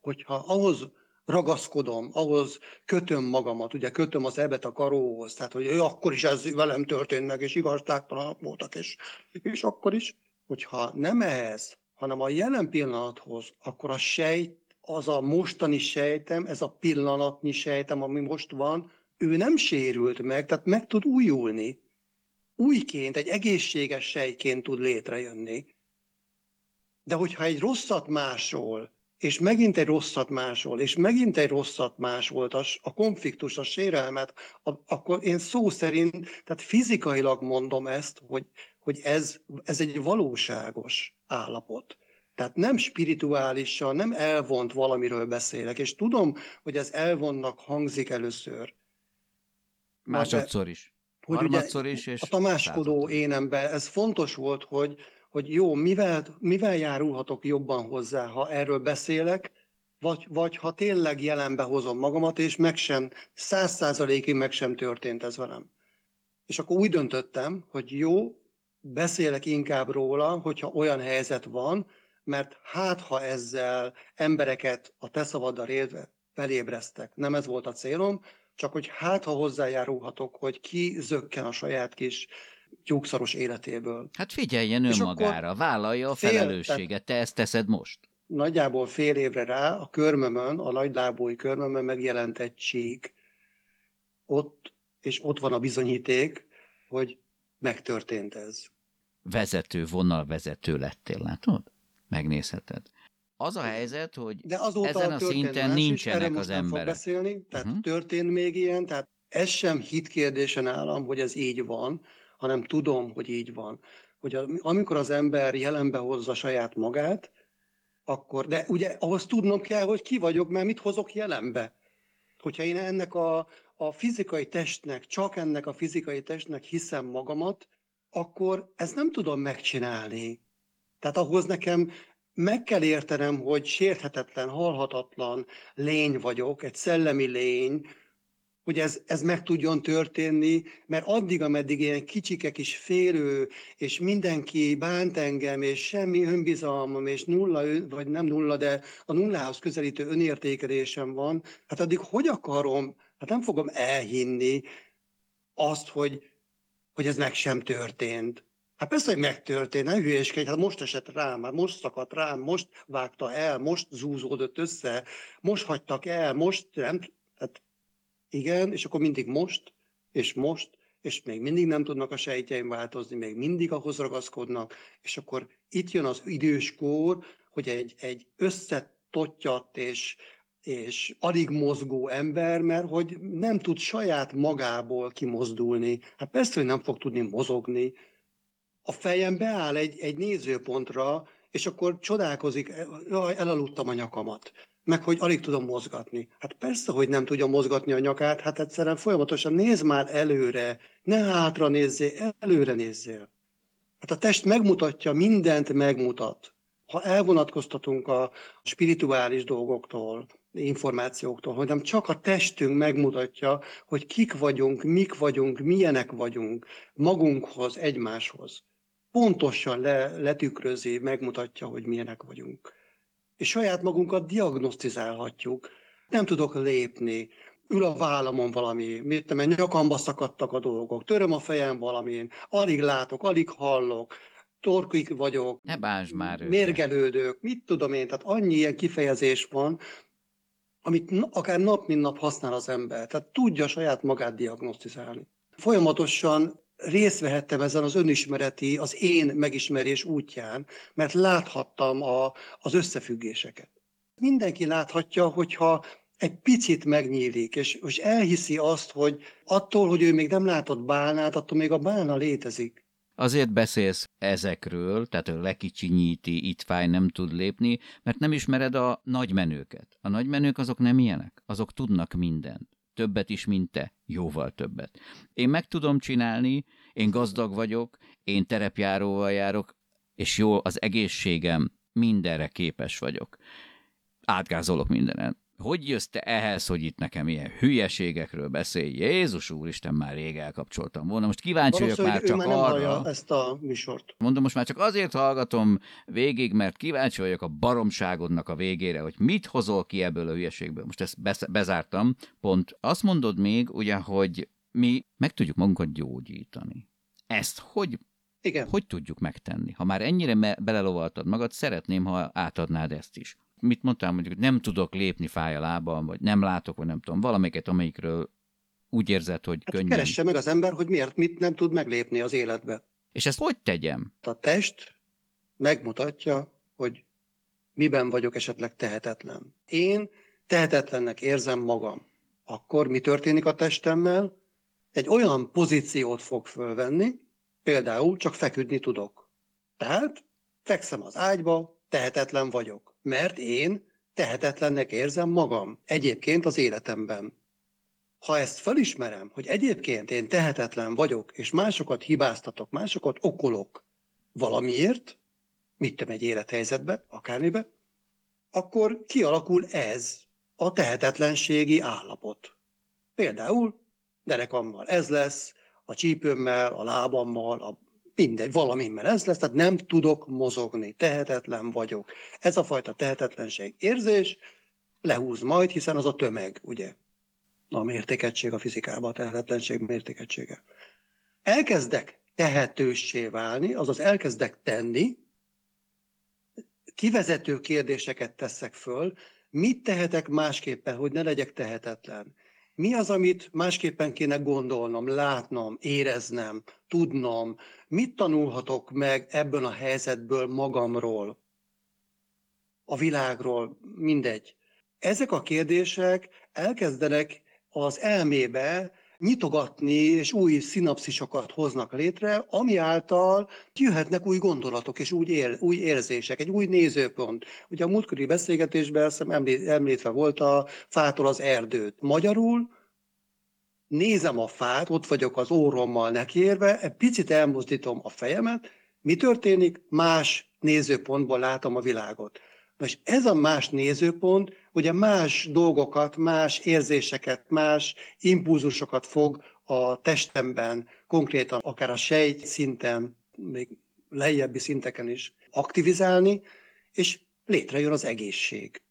Speaker 2: hogyha ahhoz ragaszkodom, ahhoz kötöm magamat, ugye kötöm az ebet a karóhoz, tehát hogy akkor is ez velem történt meg, és igazságtalanok voltak, és, és akkor is, hogyha nem ehhez, hanem a jelen pillanathoz, akkor a sejt, az a mostani sejtem, ez a pillanatnyi sejtem, ami most van, ő nem sérült meg, tehát meg tud újulni. Újként, egy egészséges sejtként tud létrejönni. De hogyha egy rosszat másol, és megint egy rosszat másol, és megint egy rosszat másolt, a, a konfliktus, a sérelmet, a, akkor én szó szerint, tehát fizikailag mondom ezt, hogy, hogy ez, ez egy valóságos állapot. Tehát nem spirituálisan, nem elvont valamiről beszélek, és tudom, hogy ez elvonnak hangzik először.
Speaker 1: Másodszor is.
Speaker 2: Hogy
Speaker 1: Harmadszor is, és
Speaker 2: a
Speaker 1: is.
Speaker 2: énemben ez fontos volt, hogy, hogy jó, mivel, mivel járulhatok jobban hozzá, ha erről beszélek, vagy, vagy ha tényleg jelenbe hozom magamat, és meg sem, száz százalékig meg sem történt ez velem. És akkor úgy döntöttem, hogy jó, beszélek inkább róla, hogyha olyan helyzet van, mert hát ha ezzel embereket a te szavaddal élve felébreztek. Nem ez volt a célom, csak hogy hát ha hozzájárulhatok, hogy ki zökken a saját kis tyúkszaros életéből.
Speaker 1: Hát figyeljen önmagára, vállalja a
Speaker 2: fél-
Speaker 1: felelősséget. Te ezt teszed most.
Speaker 2: Nagyjából fél évre rá a körmömön, a nagylábúi körmömön megjelent egy csík. Ott, és ott van a bizonyíték, hogy megtörtént ez.
Speaker 1: Vezető, vonalvezető lettél, látod? Megnézheted. Az a helyzet, hogy
Speaker 2: De azóta
Speaker 1: ezen a szinten nincsenek
Speaker 2: most
Speaker 1: az emberek.
Speaker 2: beszélni, tehát
Speaker 1: Mhm.
Speaker 2: történt még ilyen, tehát ez sem hitkérdése nálam, hogy ez így van, hanem tudom, hogy így van. Hogy amikor az ember jelenbe hozza saját magát, akkor, de ugye ahhoz tudnom kell, hogy ki vagyok, mert mit hozok jelenbe. Hogyha én ennek a, a fizikai testnek, csak ennek a fizikai testnek hiszem magamat, akkor ezt nem tudom megcsinálni. Tehát ahhoz nekem meg kell értenem, hogy sérthetetlen, halhatatlan lény vagyok, egy szellemi lény, hogy ez, ez meg tudjon történni, mert addig, ameddig ilyen kicsike kis félő, és mindenki bánt engem, és semmi önbizalmam, és nulla, vagy nem nulla, de a nullához közelítő önértékelésem van, hát addig hogy akarom, hát nem fogom elhinni azt, hogy, hogy ez meg sem történt. Hát persze, hogy megtörtént, ne hülyéskedj, hát most esett rám, hát most szakadt rám, most vágta el, most zúzódott össze, most hagytak el, most nem, hát igen, és akkor mindig most, és most, és még mindig nem tudnak a sejtjeim változni, még mindig ahhoz ragaszkodnak, és akkor itt jön az időskor, hogy egy, egy összetottyat és, és alig mozgó ember, mert hogy nem tud saját magából kimozdulni. Hát persze, hogy nem fog tudni mozogni. A fejem beáll egy, egy nézőpontra, és akkor csodálkozik, jaj, elaludtam a nyakamat meg hogy alig tudom mozgatni. Hát persze, hogy nem tudja mozgatni a nyakát, hát egyszerűen folyamatosan nézd már előre, ne hátra nézzél, előre nézzél. Hát a test megmutatja, mindent megmutat. Ha elvonatkoztatunk a spirituális dolgoktól, információktól, hogy nem csak a testünk megmutatja, hogy kik vagyunk, mik vagyunk, milyenek vagyunk magunkhoz, egymáshoz. Pontosan le, letükrözi, megmutatja, hogy milyenek vagyunk. És saját magunkat diagnosztizálhatjuk. Nem tudok lépni, ül a vállamon valami, mit én, nyakamba szakadtak a dolgok, töröm a fejem valamin, alig látok, alig hallok, torkig vagyok,
Speaker 1: Ne már őket.
Speaker 2: mérgelődök, mit tudom én, tehát annyi ilyen kifejezés van, amit akár nap mint nap használ az ember, tehát tudja saját magát diagnosztizálni. Folyamatosan részt vehettem ezen az önismereti, az én megismerés útján, mert láthattam a, az összefüggéseket. Mindenki láthatja, hogyha egy picit megnyílik, és, és elhiszi azt, hogy attól, hogy ő még nem látott bálnát, attól még a bálna létezik.
Speaker 1: Azért beszélsz ezekről, tehát ő lekicsinyíti, itt fáj, nem tud lépni, mert nem ismered a nagymenőket. A nagymenők azok nem ilyenek, azok tudnak mindent. Többet is, mint te, jóval többet. Én meg tudom csinálni, én gazdag vagyok, én terepjáróval járok, és jó az egészségem, mindenre képes vagyok. Átgázolok mindenen. Hogy jössz te ehhez, hogy itt nekem ilyen hülyeségekről beszélj? Jézus úristen, már rég elkapcsoltam volna. Most kíváncsi vagyok már csak
Speaker 2: már
Speaker 1: arra.
Speaker 2: ezt a műsort.
Speaker 1: Mondom, most már csak azért hallgatom végig, mert kíváncsi vagyok a baromságodnak a végére, hogy mit hozol ki ebből a hülyeségből. Most ezt bezártam. Pont azt mondod még, ugye, hogy mi meg tudjuk magunkat gyógyítani. Ezt hogy
Speaker 2: igen.
Speaker 1: Hogy tudjuk megtenni? Ha már ennyire me- belelovaltad magad, szeretném, ha átadnád ezt is. Mit mondtál, mondjuk, hogy nem tudok lépni fáj a lábam, vagy nem látok, vagy nem tudom, valamelyiket, amelyikről úgy érzed, hogy hát könnyen.
Speaker 2: Keresse meg az ember, hogy miért mit nem tud meglépni az életbe.
Speaker 1: És ezt hogy tegyem?
Speaker 2: A test megmutatja, hogy miben vagyok esetleg tehetetlen. Én tehetetlennek érzem magam. Akkor mi történik a testemmel? Egy olyan pozíciót fog fölvenni, Például csak feküdni tudok. Tehát fekszem az ágyba, tehetetlen vagyok, mert én tehetetlennek érzem magam egyébként az életemben. Ha ezt felismerem, hogy egyébként én tehetetlen vagyok, és másokat hibáztatok, másokat okolok valamiért, mit tudom egy élethelyzetbe, akármibe, akkor kialakul ez a tehetetlenségi állapot. Például derekammal ez lesz, a csípőmmel, a lábammal, a mindegy, valamimmel ez lesz, tehát nem tudok mozogni, tehetetlen vagyok. Ez a fajta tehetetlenség érzés lehúz majd, hiszen az a tömeg, ugye? A mértékegység a fizikában, a tehetetlenség mértékegysége. Elkezdek tehetőssé válni, azaz elkezdek tenni, kivezető kérdéseket teszek föl, mit tehetek másképpen, hogy ne legyek tehetetlen mi az, amit másképpen kéne gondolnom, látnom, éreznem, tudnom, mit tanulhatok meg ebből a helyzetből magamról, a világról, mindegy. Ezek a kérdések elkezdenek az elmébe nyitogatni, és új szinapszisokat hoznak létre, ami által jöhetnek új gondolatok és új, él, új érzések, egy új nézőpont. Ugye a múltkori beszélgetésben azt említve volt a fától az erdőt. Magyarul nézem a fát, ott vagyok az órommal nekiérve, egy picit elmozdítom a fejemet, mi történik? Más nézőpontból látom a világot. Most ez a más nézőpont ugye más dolgokat, más érzéseket, más impulzusokat fog a testemben, konkrétan akár a sejt szinten, még lejjebbi szinteken is aktivizálni, és létrejön az egészség.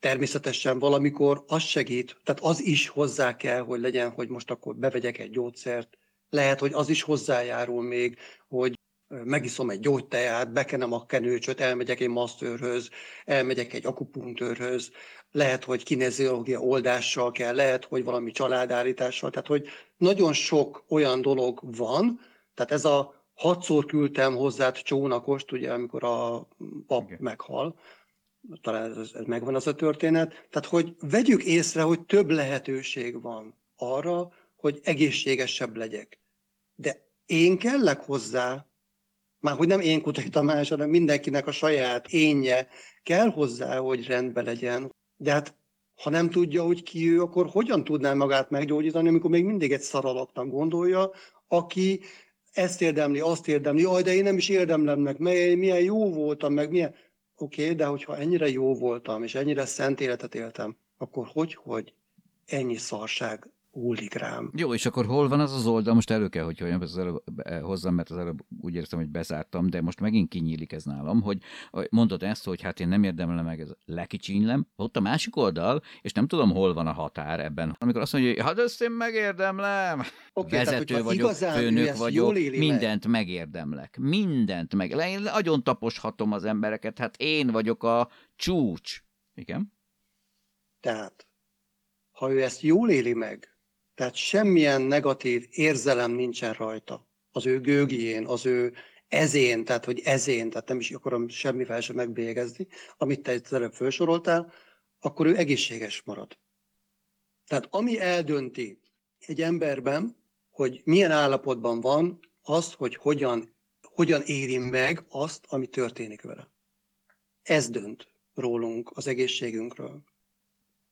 Speaker 2: Természetesen valamikor az segít, tehát az is hozzá kell, hogy legyen, hogy most akkor bevegyek egy gyógyszert. Lehet, hogy az is hozzájárul még, hogy megiszom egy gyógyteját, bekenem a kenőcsöt, elmegyek egy masztőrhöz, elmegyek egy akupunktőrhöz, lehet, hogy kineziológia oldással kell, lehet, hogy valami családállítással, tehát hogy nagyon sok olyan dolog van, tehát ez a hatszor küldtem hozzád csónakost, ugye, amikor a pap okay. meghal, talán ez, ez megvan az a történet, tehát hogy vegyük észre, hogy több lehetőség van arra, hogy egészségesebb legyek. De én kellek hozzá, már hogy nem én Kutai Tamás, hanem mindenkinek a saját énje kell hozzá, hogy rendben legyen. De hát ha nem tudja, hogy ki ő, akkor hogyan tudná magát meggyógyítani, amikor még mindig egy szaralaknak gondolja, aki ezt érdemli, azt érdemli, jaj, de én nem is érdemlem meg, milyen jó voltam, meg milyen... Oké, okay, de hogyha ennyire jó voltam, és ennyire szent életet éltem, akkor hogy, hogy ennyi szarság hullik rám.
Speaker 1: Jó, és akkor hol van az az oldal? Most elő kell, hogy hogy az előbb eh, hozzam, mert az előbb úgy éreztem, hogy bezártam, de most megint kinyílik ez nálam, hogy mondod ezt, hogy hát én nem érdemlem meg, ez lekicsinylem, ott a másik oldal, és nem tudom, hol van a határ ebben. Amikor azt mondja, hogy hát ezt én megérdemlem, okay, vezető tehát, vagyok, főnök vagyok, mindent meg. megérdemlek, mindent meg. Én nagyon taposhatom az embereket, hát én vagyok a csúcs. Igen?
Speaker 2: Tehát, ha ő ezt jól éli meg, tehát semmilyen negatív érzelem nincsen rajta. Az ő gőgjén, az ő ezén, tehát hogy ezén, tehát nem is akarom semmivel sem megbélyegezni, amit te előbb felsoroltál, akkor ő egészséges marad. Tehát ami eldönti egy emberben, hogy milyen állapotban van, az, hogy hogyan, hogyan éri meg azt, ami történik vele. Ez dönt rólunk, az egészségünkről.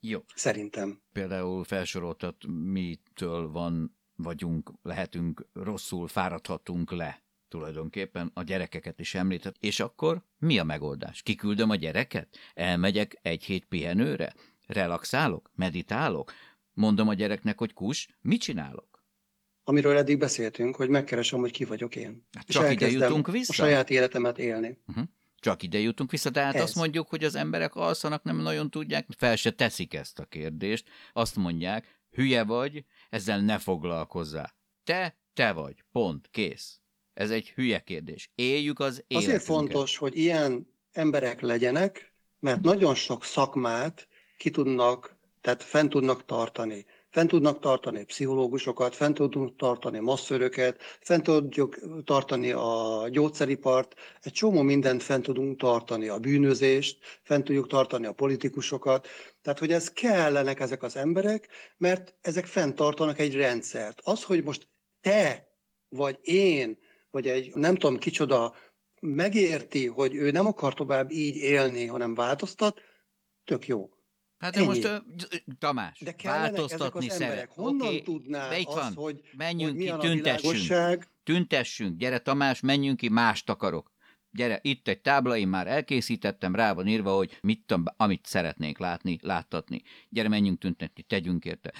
Speaker 1: Jó.
Speaker 2: Szerintem.
Speaker 1: Például felsoroltat, mitől van, vagyunk, lehetünk rosszul, fáradhatunk le tulajdonképpen a gyerekeket is említett. És akkor mi a megoldás? Kiküldöm a gyereket? Elmegyek egy hét pihenőre? Relaxálok? Meditálok? Mondom a gyereknek, hogy kus, mit csinálok?
Speaker 2: Amiről eddig beszéltünk, hogy megkeresem, hogy ki vagyok én.
Speaker 1: Hát
Speaker 2: És
Speaker 1: csak ide jutunk vissza?
Speaker 2: A saját életemet élni.
Speaker 1: Uh-huh. Csak ide jutunk vissza, tehát
Speaker 2: Ez.
Speaker 1: azt mondjuk, hogy az emberek alszanak, nem nagyon tudják, fel se teszik ezt a kérdést. Azt mondják, hülye vagy, ezzel ne foglalkozzál. Te, te vagy, pont, kész. Ez egy hülye kérdés. Éljük az életünket.
Speaker 2: Azért fontos, hogy ilyen emberek legyenek, mert nagyon sok szakmát ki tudnak, tehát fent tudnak tartani. Fent tudnak tartani pszichológusokat, fent tudunk tartani masszöröket, fent tudjuk tartani a gyógyszeripart, egy csomó mindent fent tudunk tartani, a bűnözést, fent tudjuk tartani a politikusokat. Tehát, hogy ez kellenek ezek az emberek, mert ezek fent tartanak egy rendszert. Az, hogy most te, vagy én, vagy egy nem tudom kicsoda megérti, hogy ő nem akar tovább így élni, hanem változtat, tök jó.
Speaker 1: Hát de
Speaker 2: Ennyi.
Speaker 1: most, Tamás,
Speaker 2: De
Speaker 1: változtatni szeret.
Speaker 2: Honnan
Speaker 1: Oké,
Speaker 2: tudná
Speaker 1: itt van.
Speaker 2: hogy,
Speaker 1: menjünk
Speaker 2: hogy
Speaker 1: ki, tüntessünk. Tüntessünk, gyere Tamás, menjünk ki, mást akarok. Gyere, itt egy tábla, én már elkészítettem, rá van írva, hogy mit tudom, amit szeretnénk látni, láttatni. Gyere, menjünk tüntetni, tegyünk érte.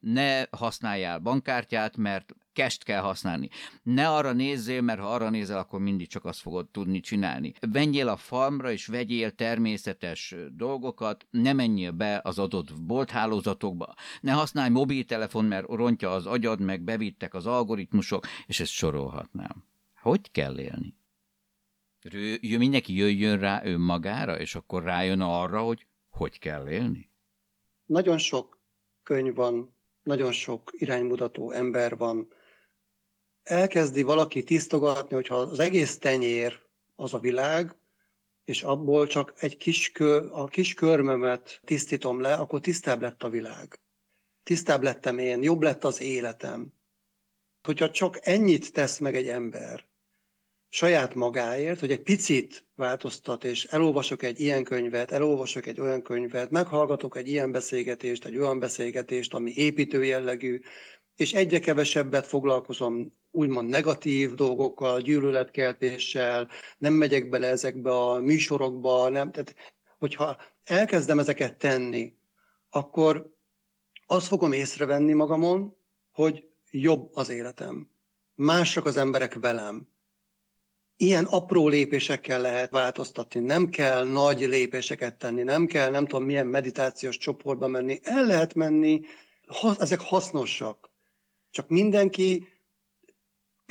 Speaker 1: Ne használjál bankkártyát, mert kest kell használni. Ne arra nézzél, mert ha arra nézel, akkor mindig csak azt fogod tudni csinálni. Menjél a farmra, és vegyél természetes dolgokat, ne menjél be az adott bolthálózatokba, ne használj mobiltelefon, mert rontja az agyad, meg bevittek az algoritmusok, és ezt sorolhatnám. Hogy kell élni? Jö, mindenki jöjjön rá önmagára, és akkor rájön arra, hogy hogy kell élni?
Speaker 2: Nagyon sok könyv van, nagyon sok iránymutató ember van. Elkezdi valaki tisztogatni, hogyha az egész tenyér az a világ, és abból csak egy kis kör, a kis körmömet tisztítom le, akkor tisztább lett a világ. Tisztább lettem én, jobb lett az életem. Hogyha csak ennyit tesz meg egy ember, saját magáért, hogy egy picit változtat, és elolvasok egy ilyen könyvet, elolvasok egy olyan könyvet, meghallgatok egy ilyen beszélgetést, egy olyan beszélgetést, ami építő jellegű, és egyre kevesebbet foglalkozom úgymond negatív dolgokkal, gyűlöletkeltéssel, nem megyek bele ezekbe a műsorokba, nem, tehát hogyha elkezdem ezeket tenni, akkor azt fogom észrevenni magamon, hogy jobb az életem. Mások az emberek velem ilyen apró lépésekkel lehet változtatni, nem kell nagy lépéseket tenni, nem kell nem tudom milyen meditációs csoportba menni, el lehet menni, ha, ezek hasznosak. Csak mindenki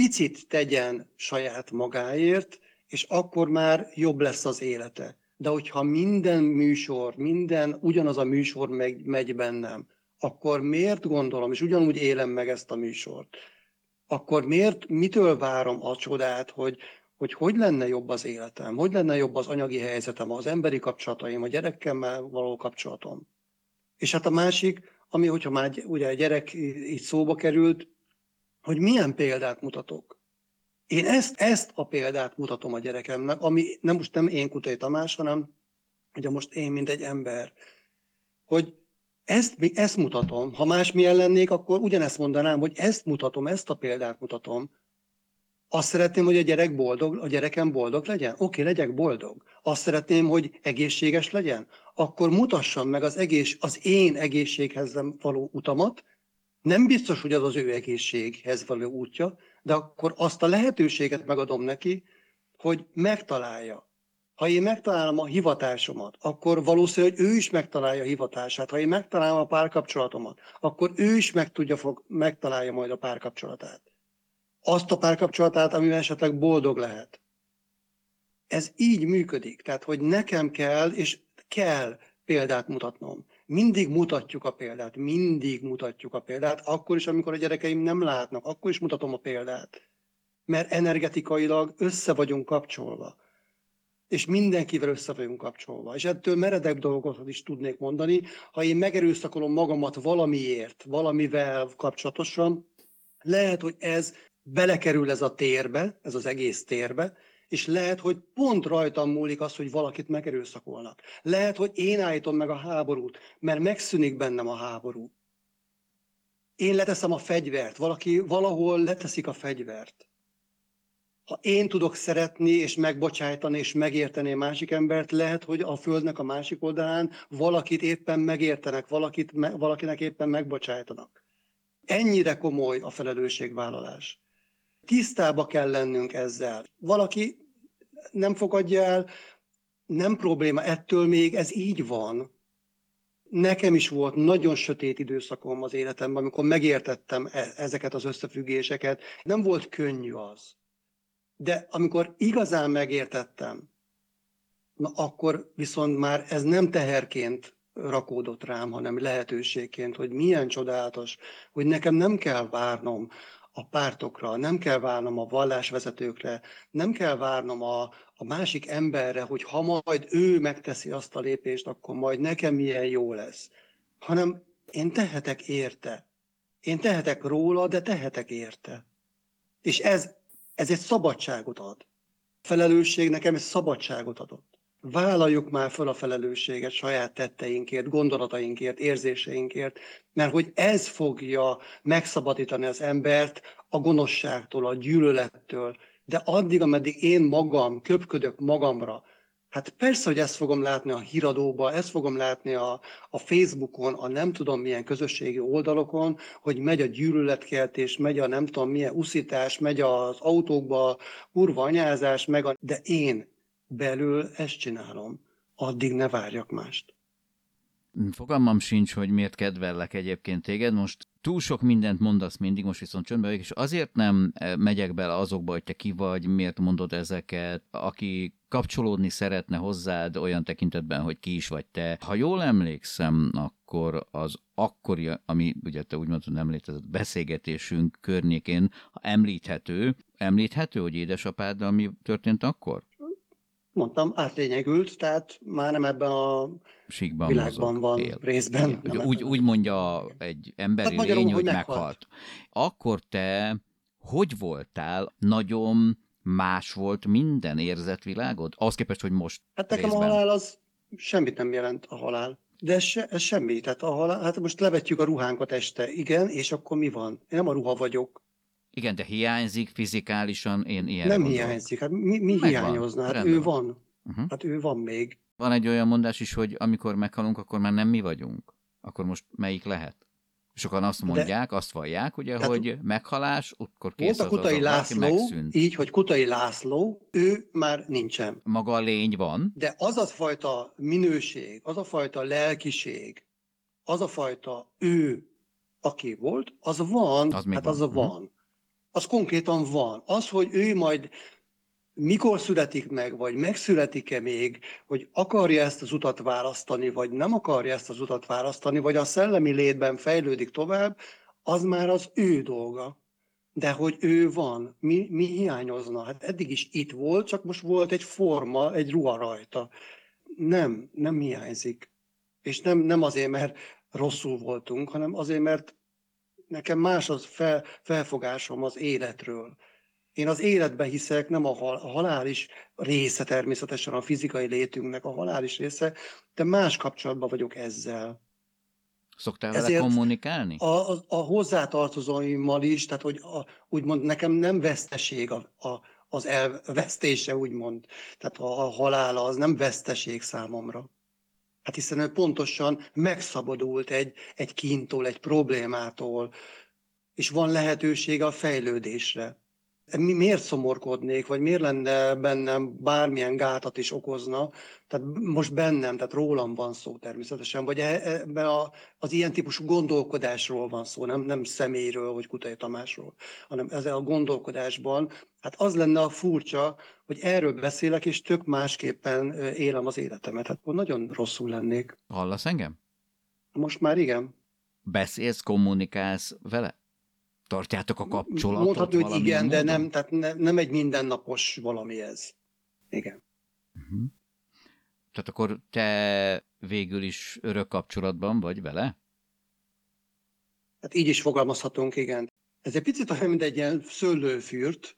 Speaker 2: picit tegyen saját magáért, és akkor már jobb lesz az élete. De hogyha minden műsor, minden ugyanaz a műsor megy, megy bennem, akkor miért gondolom, és ugyanúgy élem meg ezt a műsort, akkor miért, mitől várom a csodát, hogy, hogy hogy lenne jobb az életem, hogy lenne jobb az anyagi helyzetem, az emberi kapcsolataim, a gyerekkel való kapcsolatom. És hát a másik, ami, hogyha már ugye a gyerek így szóba került, hogy milyen példát mutatok. Én ezt, ezt a példát mutatom a gyerekemnek, ami nem most nem én Kutai Tamás, hanem ugye most én, mint egy ember, hogy ezt, ezt mutatom, ha másmilyen lennék, akkor ugyanezt mondanám, hogy ezt mutatom, ezt a példát mutatom, azt szeretném, hogy a gyerek boldog, a gyerekem boldog legyen? Oké, okay, legyek boldog. Azt szeretném, hogy egészséges legyen? Akkor mutassam meg az, egész, az én egészséghez való utamat. Nem biztos, hogy az az ő egészséghez való útja, de akkor azt a lehetőséget megadom neki, hogy megtalálja. Ha én megtalálom a hivatásomat, akkor valószínű, hogy ő is megtalálja a hivatását. Ha én megtalálom a párkapcsolatomat, akkor ő is meg tudja, fog, megtalálja majd a párkapcsolatát azt a párkapcsolatát, amivel esetleg boldog lehet. Ez így működik. Tehát, hogy nekem kell, és kell példát mutatnom. Mindig mutatjuk a példát, mindig mutatjuk a példát, akkor is, amikor a gyerekeim nem látnak, akkor is mutatom a példát. Mert energetikailag össze vagyunk kapcsolva. és mindenkivel össze vagyunk kapcsolva. És ettől meredek dolgokat is tudnék mondani. Ha én megerőszakolom magamat valamiért, valamivel kapcsolatosan, lehet, hogy ez belekerül ez a térbe, ez az egész térbe, és lehet, hogy pont rajtam múlik az, hogy valakit megerőszakolnak. Lehet, hogy én állítom meg a háborút, mert megszűnik bennem a háború. Én leteszem a fegyvert, valaki valahol leteszik a fegyvert. Ha én tudok szeretni, és megbocsájtani, és megérteni a másik embert, lehet, hogy a földnek a másik oldalán valakit éppen megértenek, valakit, valakinek éppen megbocsájtanak. Ennyire komoly a felelősségvállalás. Tisztába kell lennünk ezzel. Valaki nem fogadja el, nem probléma, ettől még ez így van. Nekem is volt nagyon sötét időszakom az életemben, amikor megértettem e- ezeket az összefüggéseket. Nem volt könnyű az. De amikor igazán megértettem, na akkor viszont már ez nem teherként rakódott rám, hanem lehetőségként, hogy milyen csodálatos, hogy nekem nem kell várnom a pártokra, nem kell várnom a vallásvezetőkre, nem kell várnom a, a másik emberre, hogy ha majd ő megteszi azt a lépést, akkor majd nekem milyen jó lesz. Hanem én tehetek érte. Én tehetek róla, de tehetek érte. És ez, ez egy szabadságot ad. A felelősség nekem egy szabadságot adott. Vállaljuk már fel a felelősséget saját tetteinkért, gondolatainkért, érzéseinkért, mert hogy ez fogja megszabadítani az embert a gonoszságtól, a gyűlölettől. De addig, ameddig én magam köpködök magamra, hát persze, hogy ezt fogom látni a híradóban, ezt fogom látni a, a Facebookon, a nem tudom milyen közösségi oldalokon, hogy megy a gyűlöletkeltés, megy a nem tudom milyen uszítás, megy az autókba kurva anyázás, meg a... de én belül ezt csinálom, addig ne várjak mást.
Speaker 1: Fogalmam sincs, hogy miért kedvellek egyébként téged. Most túl sok mindent mondasz mindig, most viszont csöndbe vagyok, és azért nem eh, megyek bele azokba, hogy te ki vagy, miért mondod ezeket, aki kapcsolódni szeretne hozzád olyan tekintetben, hogy ki is vagy te. Ha jól emlékszem, akkor az akkori, ami ugye te úgy mondtad, nem létezett beszélgetésünk környékén, említhető, említhető, hogy édesapáddal mi történt akkor?
Speaker 2: Mondtam, átlényegült, tehát már nem ebben a Síkban világban mozog, van él. részben.
Speaker 1: Él. Úgy, úgy mondja egy emberi hát magyarul, lény, hogy meghalt. meghalt. Akkor te hogy voltál? Nagyon más volt minden érzetvilágod? Az képest, hogy most
Speaker 2: Hát nekem részben. a halál az semmit nem jelent a halál. De ez, se, ez semmi. Tehát a halál, hát most levetjük a ruhánkat este, igen, és akkor mi van? Én nem a ruha vagyok.
Speaker 1: Igen, de hiányzik fizikálisan, én ilyen.
Speaker 2: Nem gondolok. hiányzik, hát mi, mi hiányozna? Hát ő van. Uh-huh. Hát ő van még.
Speaker 1: Van egy olyan mondás is, hogy amikor meghalunk, akkor már nem mi vagyunk. Akkor most melyik lehet? Sokan azt mondják, de, azt vallják, ugye, Tehát, hogy meghalás, akkor kész
Speaker 2: a Kutai az, László, megszűnt. így, hogy Kutai László, ő már nincsen.
Speaker 1: Maga a lény van.
Speaker 2: De az a fajta minőség, az a fajta lelkiség, az a fajta ő, aki volt, az van, az hát van. az a van. Az konkrétan van. Az, hogy ő majd mikor születik meg, vagy megszületik-e még, hogy akarja ezt az utat választani, vagy nem akarja ezt az utat választani, vagy a szellemi létben fejlődik tovább, az már az ő dolga. De hogy ő van, mi, mi hiányozna? Hát eddig is itt volt, csak most volt egy forma, egy ruha rajta. Nem, nem hiányzik. És nem, nem azért, mert rosszul voltunk, hanem azért, mert nekem más az fel, felfogásom az életről. Én az életben hiszek, nem a, hal, a halál is része természetesen a fizikai létünknek, a halál is része, de más kapcsolatban vagyok ezzel.
Speaker 1: Szoktál vele kommunikálni?
Speaker 2: A, a, a hozzátartozóimmal is, tehát hogy a, úgymond nekem nem veszteség a, a, az elvesztése, úgymond. Tehát a, a halála az nem veszteség számomra. Hát hiszen ő pontosan megszabadult egy, egy kintól, egy problémától, és van lehetősége a fejlődésre. Mi miért szomorkodnék, vagy miért lenne bennem bármilyen gátat is okozna, tehát most bennem, tehát rólam van szó természetesen, vagy e, ebben a, az ilyen típusú gondolkodásról van szó, nem, nem személyről, vagy Kutai Tamásról, hanem ezzel a gondolkodásban, hát az lenne a furcsa, hogy erről beszélek, és tök másképpen élem az életemet. Hát nagyon rosszul lennék.
Speaker 1: Hallasz engem?
Speaker 2: Most már igen.
Speaker 1: Beszélsz, kommunikálsz vele? Tartjátok a kapcsolatot
Speaker 2: Mondhatni, hogy igen, módon? de nem, tehát ne, nem egy mindennapos valami ez. Igen.
Speaker 1: Uh-huh. Tehát akkor te végül is örök kapcsolatban vagy vele?
Speaker 2: Hát így is fogalmazhatunk, igen. Ez egy picit olyan, mint egy ilyen szőlőfürt,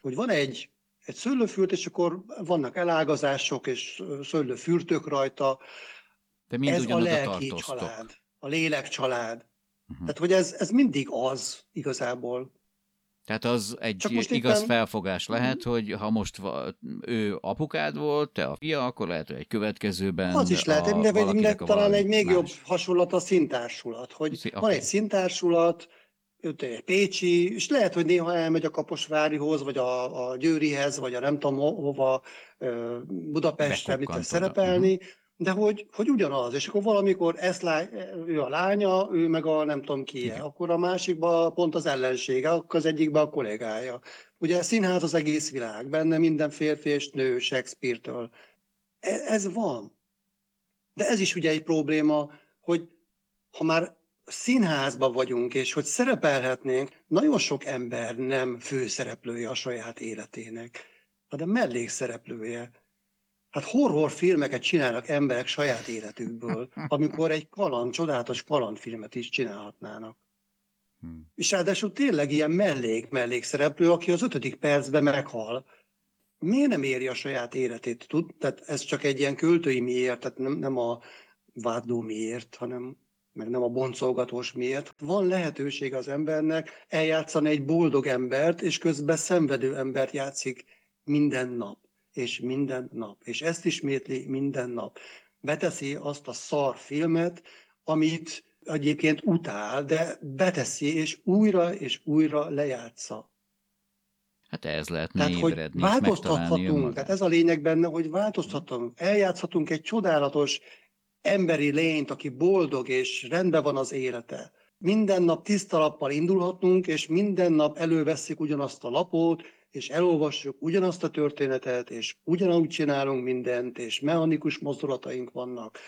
Speaker 2: hogy van egy, egy szőlőfürt, és akkor vannak elágazások, és szőlőfürtök rajta.
Speaker 1: De mind
Speaker 2: ez a lelki
Speaker 1: tartoztok.
Speaker 2: család, a lélek család.
Speaker 1: Uh-huh.
Speaker 2: Tehát, hogy ez, ez mindig az igazából.
Speaker 1: Tehát az egy
Speaker 2: Csak most
Speaker 1: igaz
Speaker 2: éppen-
Speaker 1: felfogás lehet, hogy ha most va- ő apukád volt, te a fia, akkor lehet, hogy egy következőben
Speaker 2: Az is lehet,
Speaker 1: a,
Speaker 2: de vagy minden, talán egy még
Speaker 1: más.
Speaker 2: jobb hasonlat a szintársulat, hogy
Speaker 1: Szi-
Speaker 2: van
Speaker 1: oké.
Speaker 2: egy szintársulat, egy Pécsi, és lehet, hogy néha elmegy a Kaposvárihoz, vagy a, a Győrihez, vagy a nem tudom ho- hova, Budapestre, mit szerepelni,
Speaker 1: oda.
Speaker 2: De hogy, hogy ugyanaz, és akkor valamikor ezt lá, ő a lánya, ő meg a nem tudom ki, akkor a másikban pont az ellensége, akkor az egyikben a kollégája. Ugye a színház az egész világ, benne minden férfi és nő Shakespeare-től. E- Ez van. De ez is ugye egy probléma, hogy ha már színházban vagyunk, és hogy szerepelhetnénk, nagyon sok ember nem főszereplője a saját életének, hanem mellékszereplője. Hát horrorfilmeket csinálnak emberek saját életükből, amikor egy kaland, csodálatos kalandfilmet is csinálhatnának.
Speaker 1: Hmm.
Speaker 2: És ráadásul tényleg ilyen mellék-mellékszereplő, aki az ötödik percben meghal. Miért nem éri a saját életét? Tud? Tehát ez csak egy ilyen költői miért, tehát nem, nem a vádló miért, hanem meg nem a boncolgatós miért. Van lehetőség az embernek eljátszani egy boldog embert, és közben szenvedő embert játszik minden nap, és minden nap, és ezt ismétli minden nap. Beteszi azt a szar filmet, amit egyébként utál, de beteszi, és újra és újra lejátsza.
Speaker 1: Hát ez lehetne
Speaker 2: Tehát, hogy
Speaker 1: ébredni,
Speaker 2: változtathatunk, tehát ez a lényeg benne, hogy változtathatunk, eljátszhatunk egy csodálatos emberi lényt, aki boldog és rendben van az élete. Minden nap tiszta lappal indulhatunk, és minden nap előveszik ugyanazt a lapot, és elolvassuk ugyanazt a történetet, és ugyanúgy csinálunk mindent, és mechanikus mozdulataink vannak.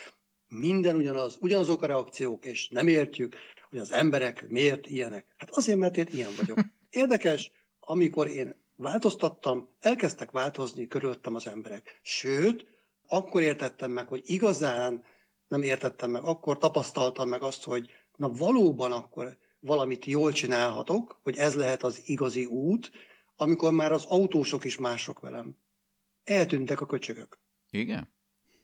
Speaker 2: Minden ugyanaz, ugyanazok a reakciók, és nem értjük, hogy az emberek miért ilyenek. Hát azért, mert én ilyen vagyok. Érdekes, amikor én változtattam, elkezdtek változni körülöttem az emberek. Sőt, akkor értettem meg, hogy igazán nem értettem meg, akkor tapasztaltam meg azt, hogy na valóban akkor valamit jól csinálhatok, hogy ez lehet az igazi út, amikor már az autósok is mások velem. Eltűntek a köcsögök.
Speaker 1: Igen?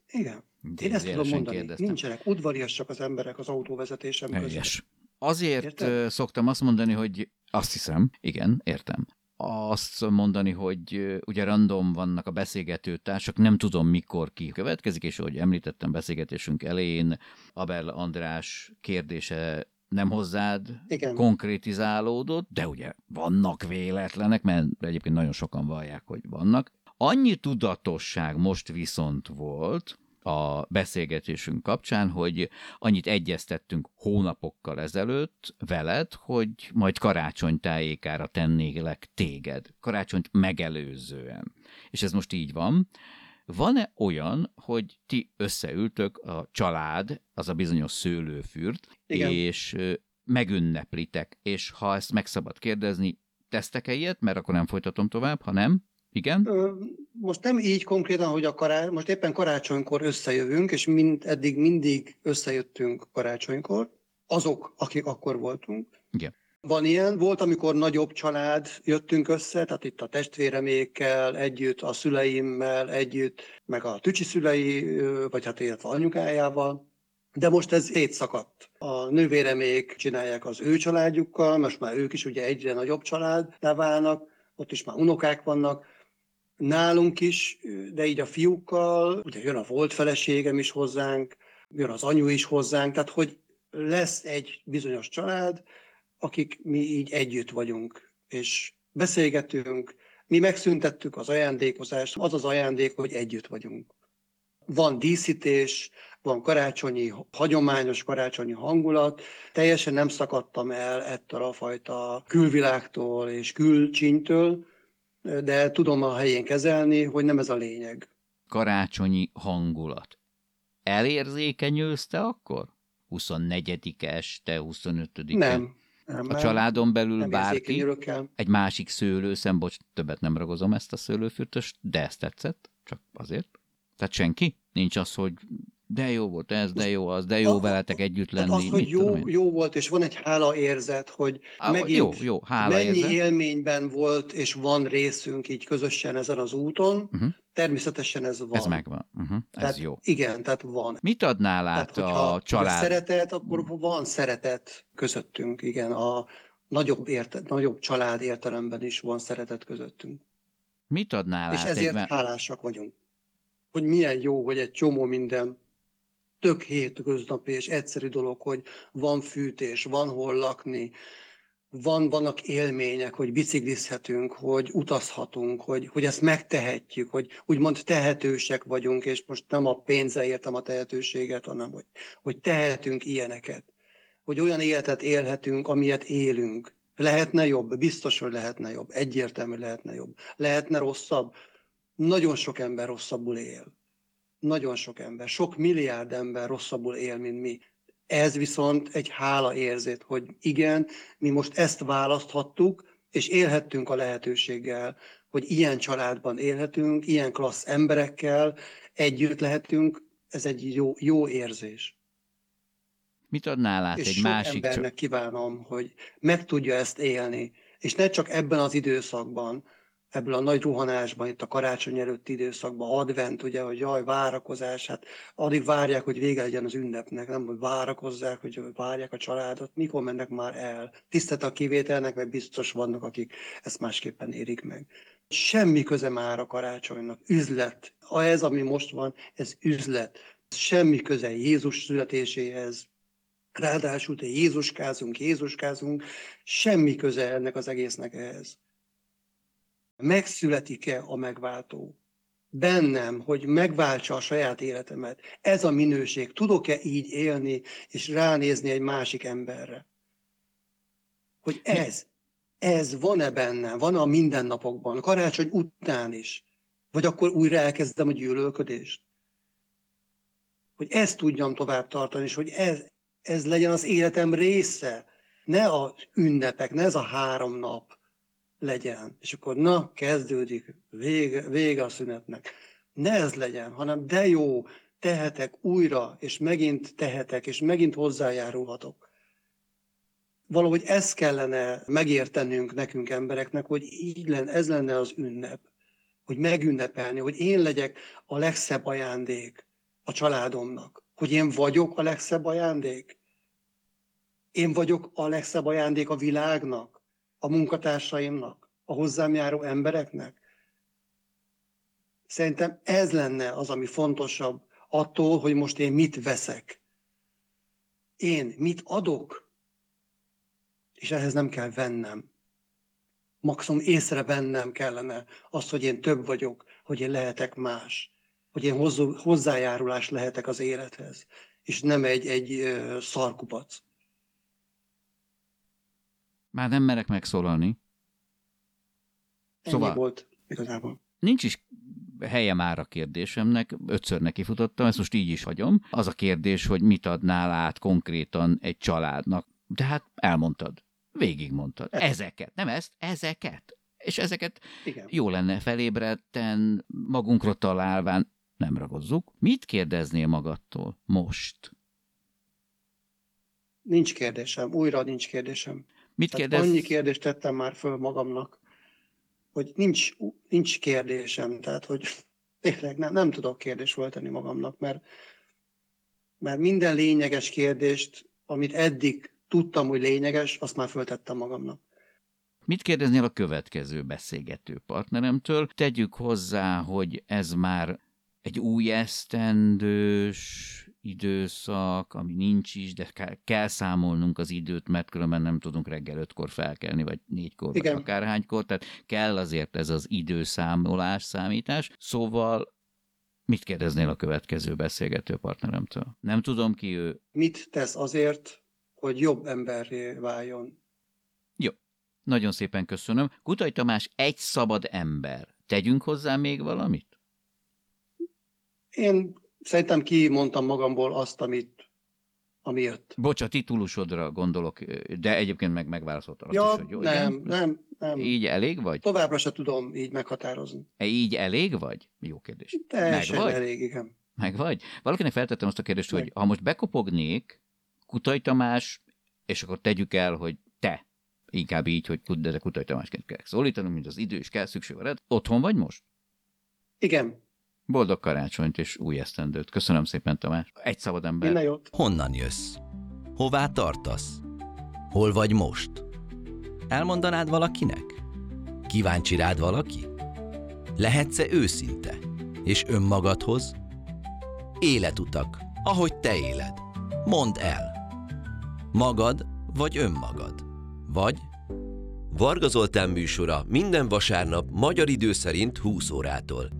Speaker 2: Igen. Én ezt tudom mondani.
Speaker 1: kérdeztem.
Speaker 2: Nincsenek udvariasak az emberek az autóvezetésem között.
Speaker 1: Azért
Speaker 2: Érted?
Speaker 1: szoktam azt mondani, hogy azt hiszem, igen, értem. Azt mondani, hogy ugye random vannak a beszélgető társak, nem tudom mikor ki következik, és ahogy említettem beszélgetésünk elején, Abel András kérdése nem hozzád
Speaker 2: Igen.
Speaker 1: konkrétizálódott, de ugye vannak véletlenek, mert egyébként nagyon sokan vallják, hogy vannak. Annyi tudatosság most viszont volt a beszélgetésünk kapcsán, hogy annyit egyeztettünk hónapokkal ezelőtt veled, hogy majd karácsony tájékára tennélek téged, karácsonyt megelőzően. És ez most így van. Van-e olyan, hogy ti összeültök a család, az a bizonyos szőlőfürt,
Speaker 2: Igen.
Speaker 1: és megünneplitek, és ha ezt meg szabad kérdezni, tesztek-e ilyet, mert akkor nem folytatom tovább, ha nem, igen?
Speaker 2: Most nem így konkrétan, hogy a kará... most éppen karácsonykor összejövünk, és mind, eddig mindig összejöttünk karácsonykor, azok, akik akkor voltunk.
Speaker 1: Igen.
Speaker 2: Van ilyen, volt, amikor nagyobb család jöttünk össze, tehát itt a testvéremékkel együtt, a szüleimmel együtt, meg a tücsi szülei, vagy hát illetve anyukájával. De most ez szétszakadt. A nővéremék csinálják az ő családjukkal, most már ők is ugye egyre nagyobb családdá válnak, ott is már unokák vannak, nálunk is, de így a fiúkkal, ugye jön a volt feleségem is hozzánk, jön az anyu is hozzánk, tehát hogy lesz egy bizonyos család, akik mi így együtt vagyunk, és beszélgetünk, mi megszüntettük az ajándékozást, az az ajándék, hogy együtt vagyunk. Van díszítés, van karácsonyi, hagyományos karácsonyi hangulat, teljesen nem szakadtam el ettől a fajta külvilágtól és külcsintől, de tudom a helyén kezelni, hogy nem ez a lényeg.
Speaker 1: Karácsonyi hangulat. Elérzékenyőzte akkor? 24 este, 25
Speaker 2: Nem. Nem
Speaker 1: A családon belül bárki? Egy másik szőlőszem, bocs, többet nem ragozom ezt a szőlőfürtöst, de ezt tetszett. Csak azért. Tehát senki? Nincs az, hogy de jó volt ez, de jó az, de jó
Speaker 2: A-
Speaker 1: veletek együtt
Speaker 2: Tehát
Speaker 1: lenni.
Speaker 2: az, hogy jó, jó volt, és van egy hála érzet, hogy
Speaker 1: Á,
Speaker 2: megint
Speaker 1: jó, jó, hála
Speaker 2: mennyi
Speaker 1: érzet.
Speaker 2: élményben volt, és van részünk így közösen ezen az úton,
Speaker 1: Uh-huh.
Speaker 2: természetesen ez van.
Speaker 1: Ez megvan. Uh-huh. Ez
Speaker 2: tehát,
Speaker 1: jó.
Speaker 2: Igen, tehát van.
Speaker 1: Mit adnál
Speaker 2: Tehát,
Speaker 1: át
Speaker 2: hogyha
Speaker 1: a család?
Speaker 2: szeretet, akkor van szeretet közöttünk, igen. A nagyobb, érte, nagyobb család értelemben is van szeretet közöttünk.
Speaker 1: Mit adnál
Speaker 2: És
Speaker 1: át
Speaker 2: ezért
Speaker 1: egy... me-
Speaker 2: hálásak vagyunk. Hogy milyen jó, hogy egy csomó minden tök hétköznapi és egyszerű dolog, hogy van fűtés, van hol lakni, van, vannak élmények, hogy biciklizhetünk, hogy utazhatunk, hogy, hogy ezt megtehetjük, hogy úgymond tehetősek vagyunk, és most nem a pénzzel értem a tehetőséget, hanem hogy, hogy tehetünk ilyeneket. Hogy olyan életet élhetünk, amilyet élünk. Lehetne jobb? Biztos, hogy lehetne jobb. Egyértelmű lehetne jobb. Lehetne rosszabb? Nagyon sok ember rosszabbul él. Nagyon sok ember, sok milliárd ember rosszabbul él, mint mi. Ez viszont egy hála érzét, hogy igen, mi most ezt választhattuk, és élhettünk a lehetőséggel, hogy ilyen családban élhetünk, ilyen klassz emberekkel együtt lehetünk, ez egy jó, jó érzés.
Speaker 1: Mit adnál át
Speaker 2: és
Speaker 1: egy
Speaker 2: sok
Speaker 1: másik
Speaker 2: embernek kívánom, hogy meg tudja ezt élni, és ne csak ebben az időszakban, ebből a nagy ruhanásban, itt a karácsony előtti időszakban, advent, ugye, hogy jaj, várakozás, hát addig várják, hogy vége legyen az ünnepnek, nem, hogy várakozzák, hogy várják a családot, mikor mennek már el. Tisztelt a kivételnek, mert biztos vannak, akik ezt másképpen érik meg. Semmi köze már a karácsonynak, üzlet. A ez, ami most van, ez üzlet. Semmi köze Jézus születéséhez, Ráadásul te Jézuskázunk, Jézuskázunk, semmi köze ennek az egésznek ehhez. Megszületik-e a megváltó? Bennem, hogy megváltsa a saját életemet. Ez a minőség. Tudok-e így élni, és ránézni egy másik emberre? Hogy ez, ez van-e bennem, van a mindennapokban, karácsony után is? Vagy akkor újra elkezdem a gyűlölködést? Hogy ezt tudjam tovább tartani, és hogy ez, ez legyen az életem része. Ne az ünnepek, ne ez a három nap legyen. És akkor na, kezdődik, vége, vége a szünetnek. Ne ez legyen, hanem de jó, tehetek újra, és megint tehetek, és megint hozzájárulhatok. Valahogy ezt kellene megértenünk nekünk embereknek, hogy így lenne, ez lenne az ünnep. Hogy megünnepelni, hogy én legyek a legszebb ajándék a családomnak. Hogy én vagyok a legszebb ajándék. Én vagyok a legszebb ajándék a világnak, a munkatársaimnak, a hozzám járó embereknek. Szerintem ez lenne az, ami fontosabb attól, hogy most én mit veszek. Én mit adok, és ehhez nem kell vennem. Maximum észrevennem kellene azt, hogy én több vagyok, hogy én lehetek más, hogy én hozzájárulás lehetek az élethez, és nem egy, egy szarkupac.
Speaker 1: Már nem merek megszólalni.
Speaker 2: Ennyi
Speaker 1: Szóval-
Speaker 2: volt igazából.
Speaker 1: Nincs is helye már a kérdésemnek, ötször nekifutottam, ezt most így is hagyom. Az a kérdés, hogy mit adnál át konkrétan egy családnak. De hát elmondtad, végigmondtad. Ezeket, nem ezt, ezeket. És ezeket
Speaker 2: Igen.
Speaker 1: jó lenne felébredten, magunkra találván, nem ragozzuk. Mit kérdeznél magadtól most?
Speaker 2: Nincs kérdésem, újra nincs kérdésem.
Speaker 1: Mit
Speaker 2: Tehát
Speaker 1: kérdez?
Speaker 2: annyi kérdést tettem már föl magamnak, hogy nincs, nincs kérdésem, tehát hogy tényleg nem, nem tudok kérdést föltenni magamnak, mert, mert minden lényeges kérdést, amit eddig tudtam, hogy lényeges, azt már föltettem magamnak.
Speaker 1: Mit kérdeznél a következő beszélgető partneremtől? Tegyük hozzá, hogy ez már egy új esztendős időszak, ami nincs is, de kell, kell számolnunk az időt, mert különben nem tudunk reggel ötkor felkelni, vagy négykor, vagy
Speaker 2: Igen.
Speaker 1: akárhánykor, tehát kell azért ez az időszámolás, számítás. Szóval mit kérdeznél a következő beszélgető partneremtől? Nem tudom ki ő.
Speaker 2: Mit tesz azért, hogy jobb emberré váljon?
Speaker 1: Nagyon szépen köszönöm. Kutai Tamás egy szabad ember. Tegyünk hozzá még valamit?
Speaker 2: Én szerintem kimondtam magamból azt, amit, ami jött.
Speaker 1: Bocs, a titulusodra gondolok, de egyébként meg megválaszoltam azt
Speaker 2: Ja,
Speaker 1: is, hogy jó,
Speaker 2: nem,
Speaker 1: igen?
Speaker 2: nem, nem.
Speaker 1: Így elég vagy?
Speaker 2: Továbbra se tudom így meghatározni.
Speaker 1: E, Így elég vagy? Jó kérdés.
Speaker 2: Teljesen
Speaker 1: Meg vagy?
Speaker 2: elég, igen.
Speaker 1: Meg vagy? Valakinek feltettem azt a kérdést, hogy
Speaker 2: Meg.
Speaker 1: ha most bekopognék, Kutai Tamás, és akkor tegyük el, hogy te, inkább így, hogy de te Kutai Tamásként kell szólítanunk, mint az idő is kell, szükség van. Otthon vagy most?
Speaker 2: Igen,
Speaker 1: Boldog karácsonyt és új esztendőt. Köszönöm szépen, Tamás. Egy szabad ember.
Speaker 2: minden jót.
Speaker 3: Honnan jössz? Hová tartasz? Hol vagy most? Elmondanád valakinek? Kíváncsi rád valaki? Lehetsz-e őszinte? És önmagadhoz? Életutak, ahogy te éled. Mondd el. Magad vagy önmagad? Vagy
Speaker 4: Varga Zoltán műsora minden vasárnap magyar idő szerint 20 órától.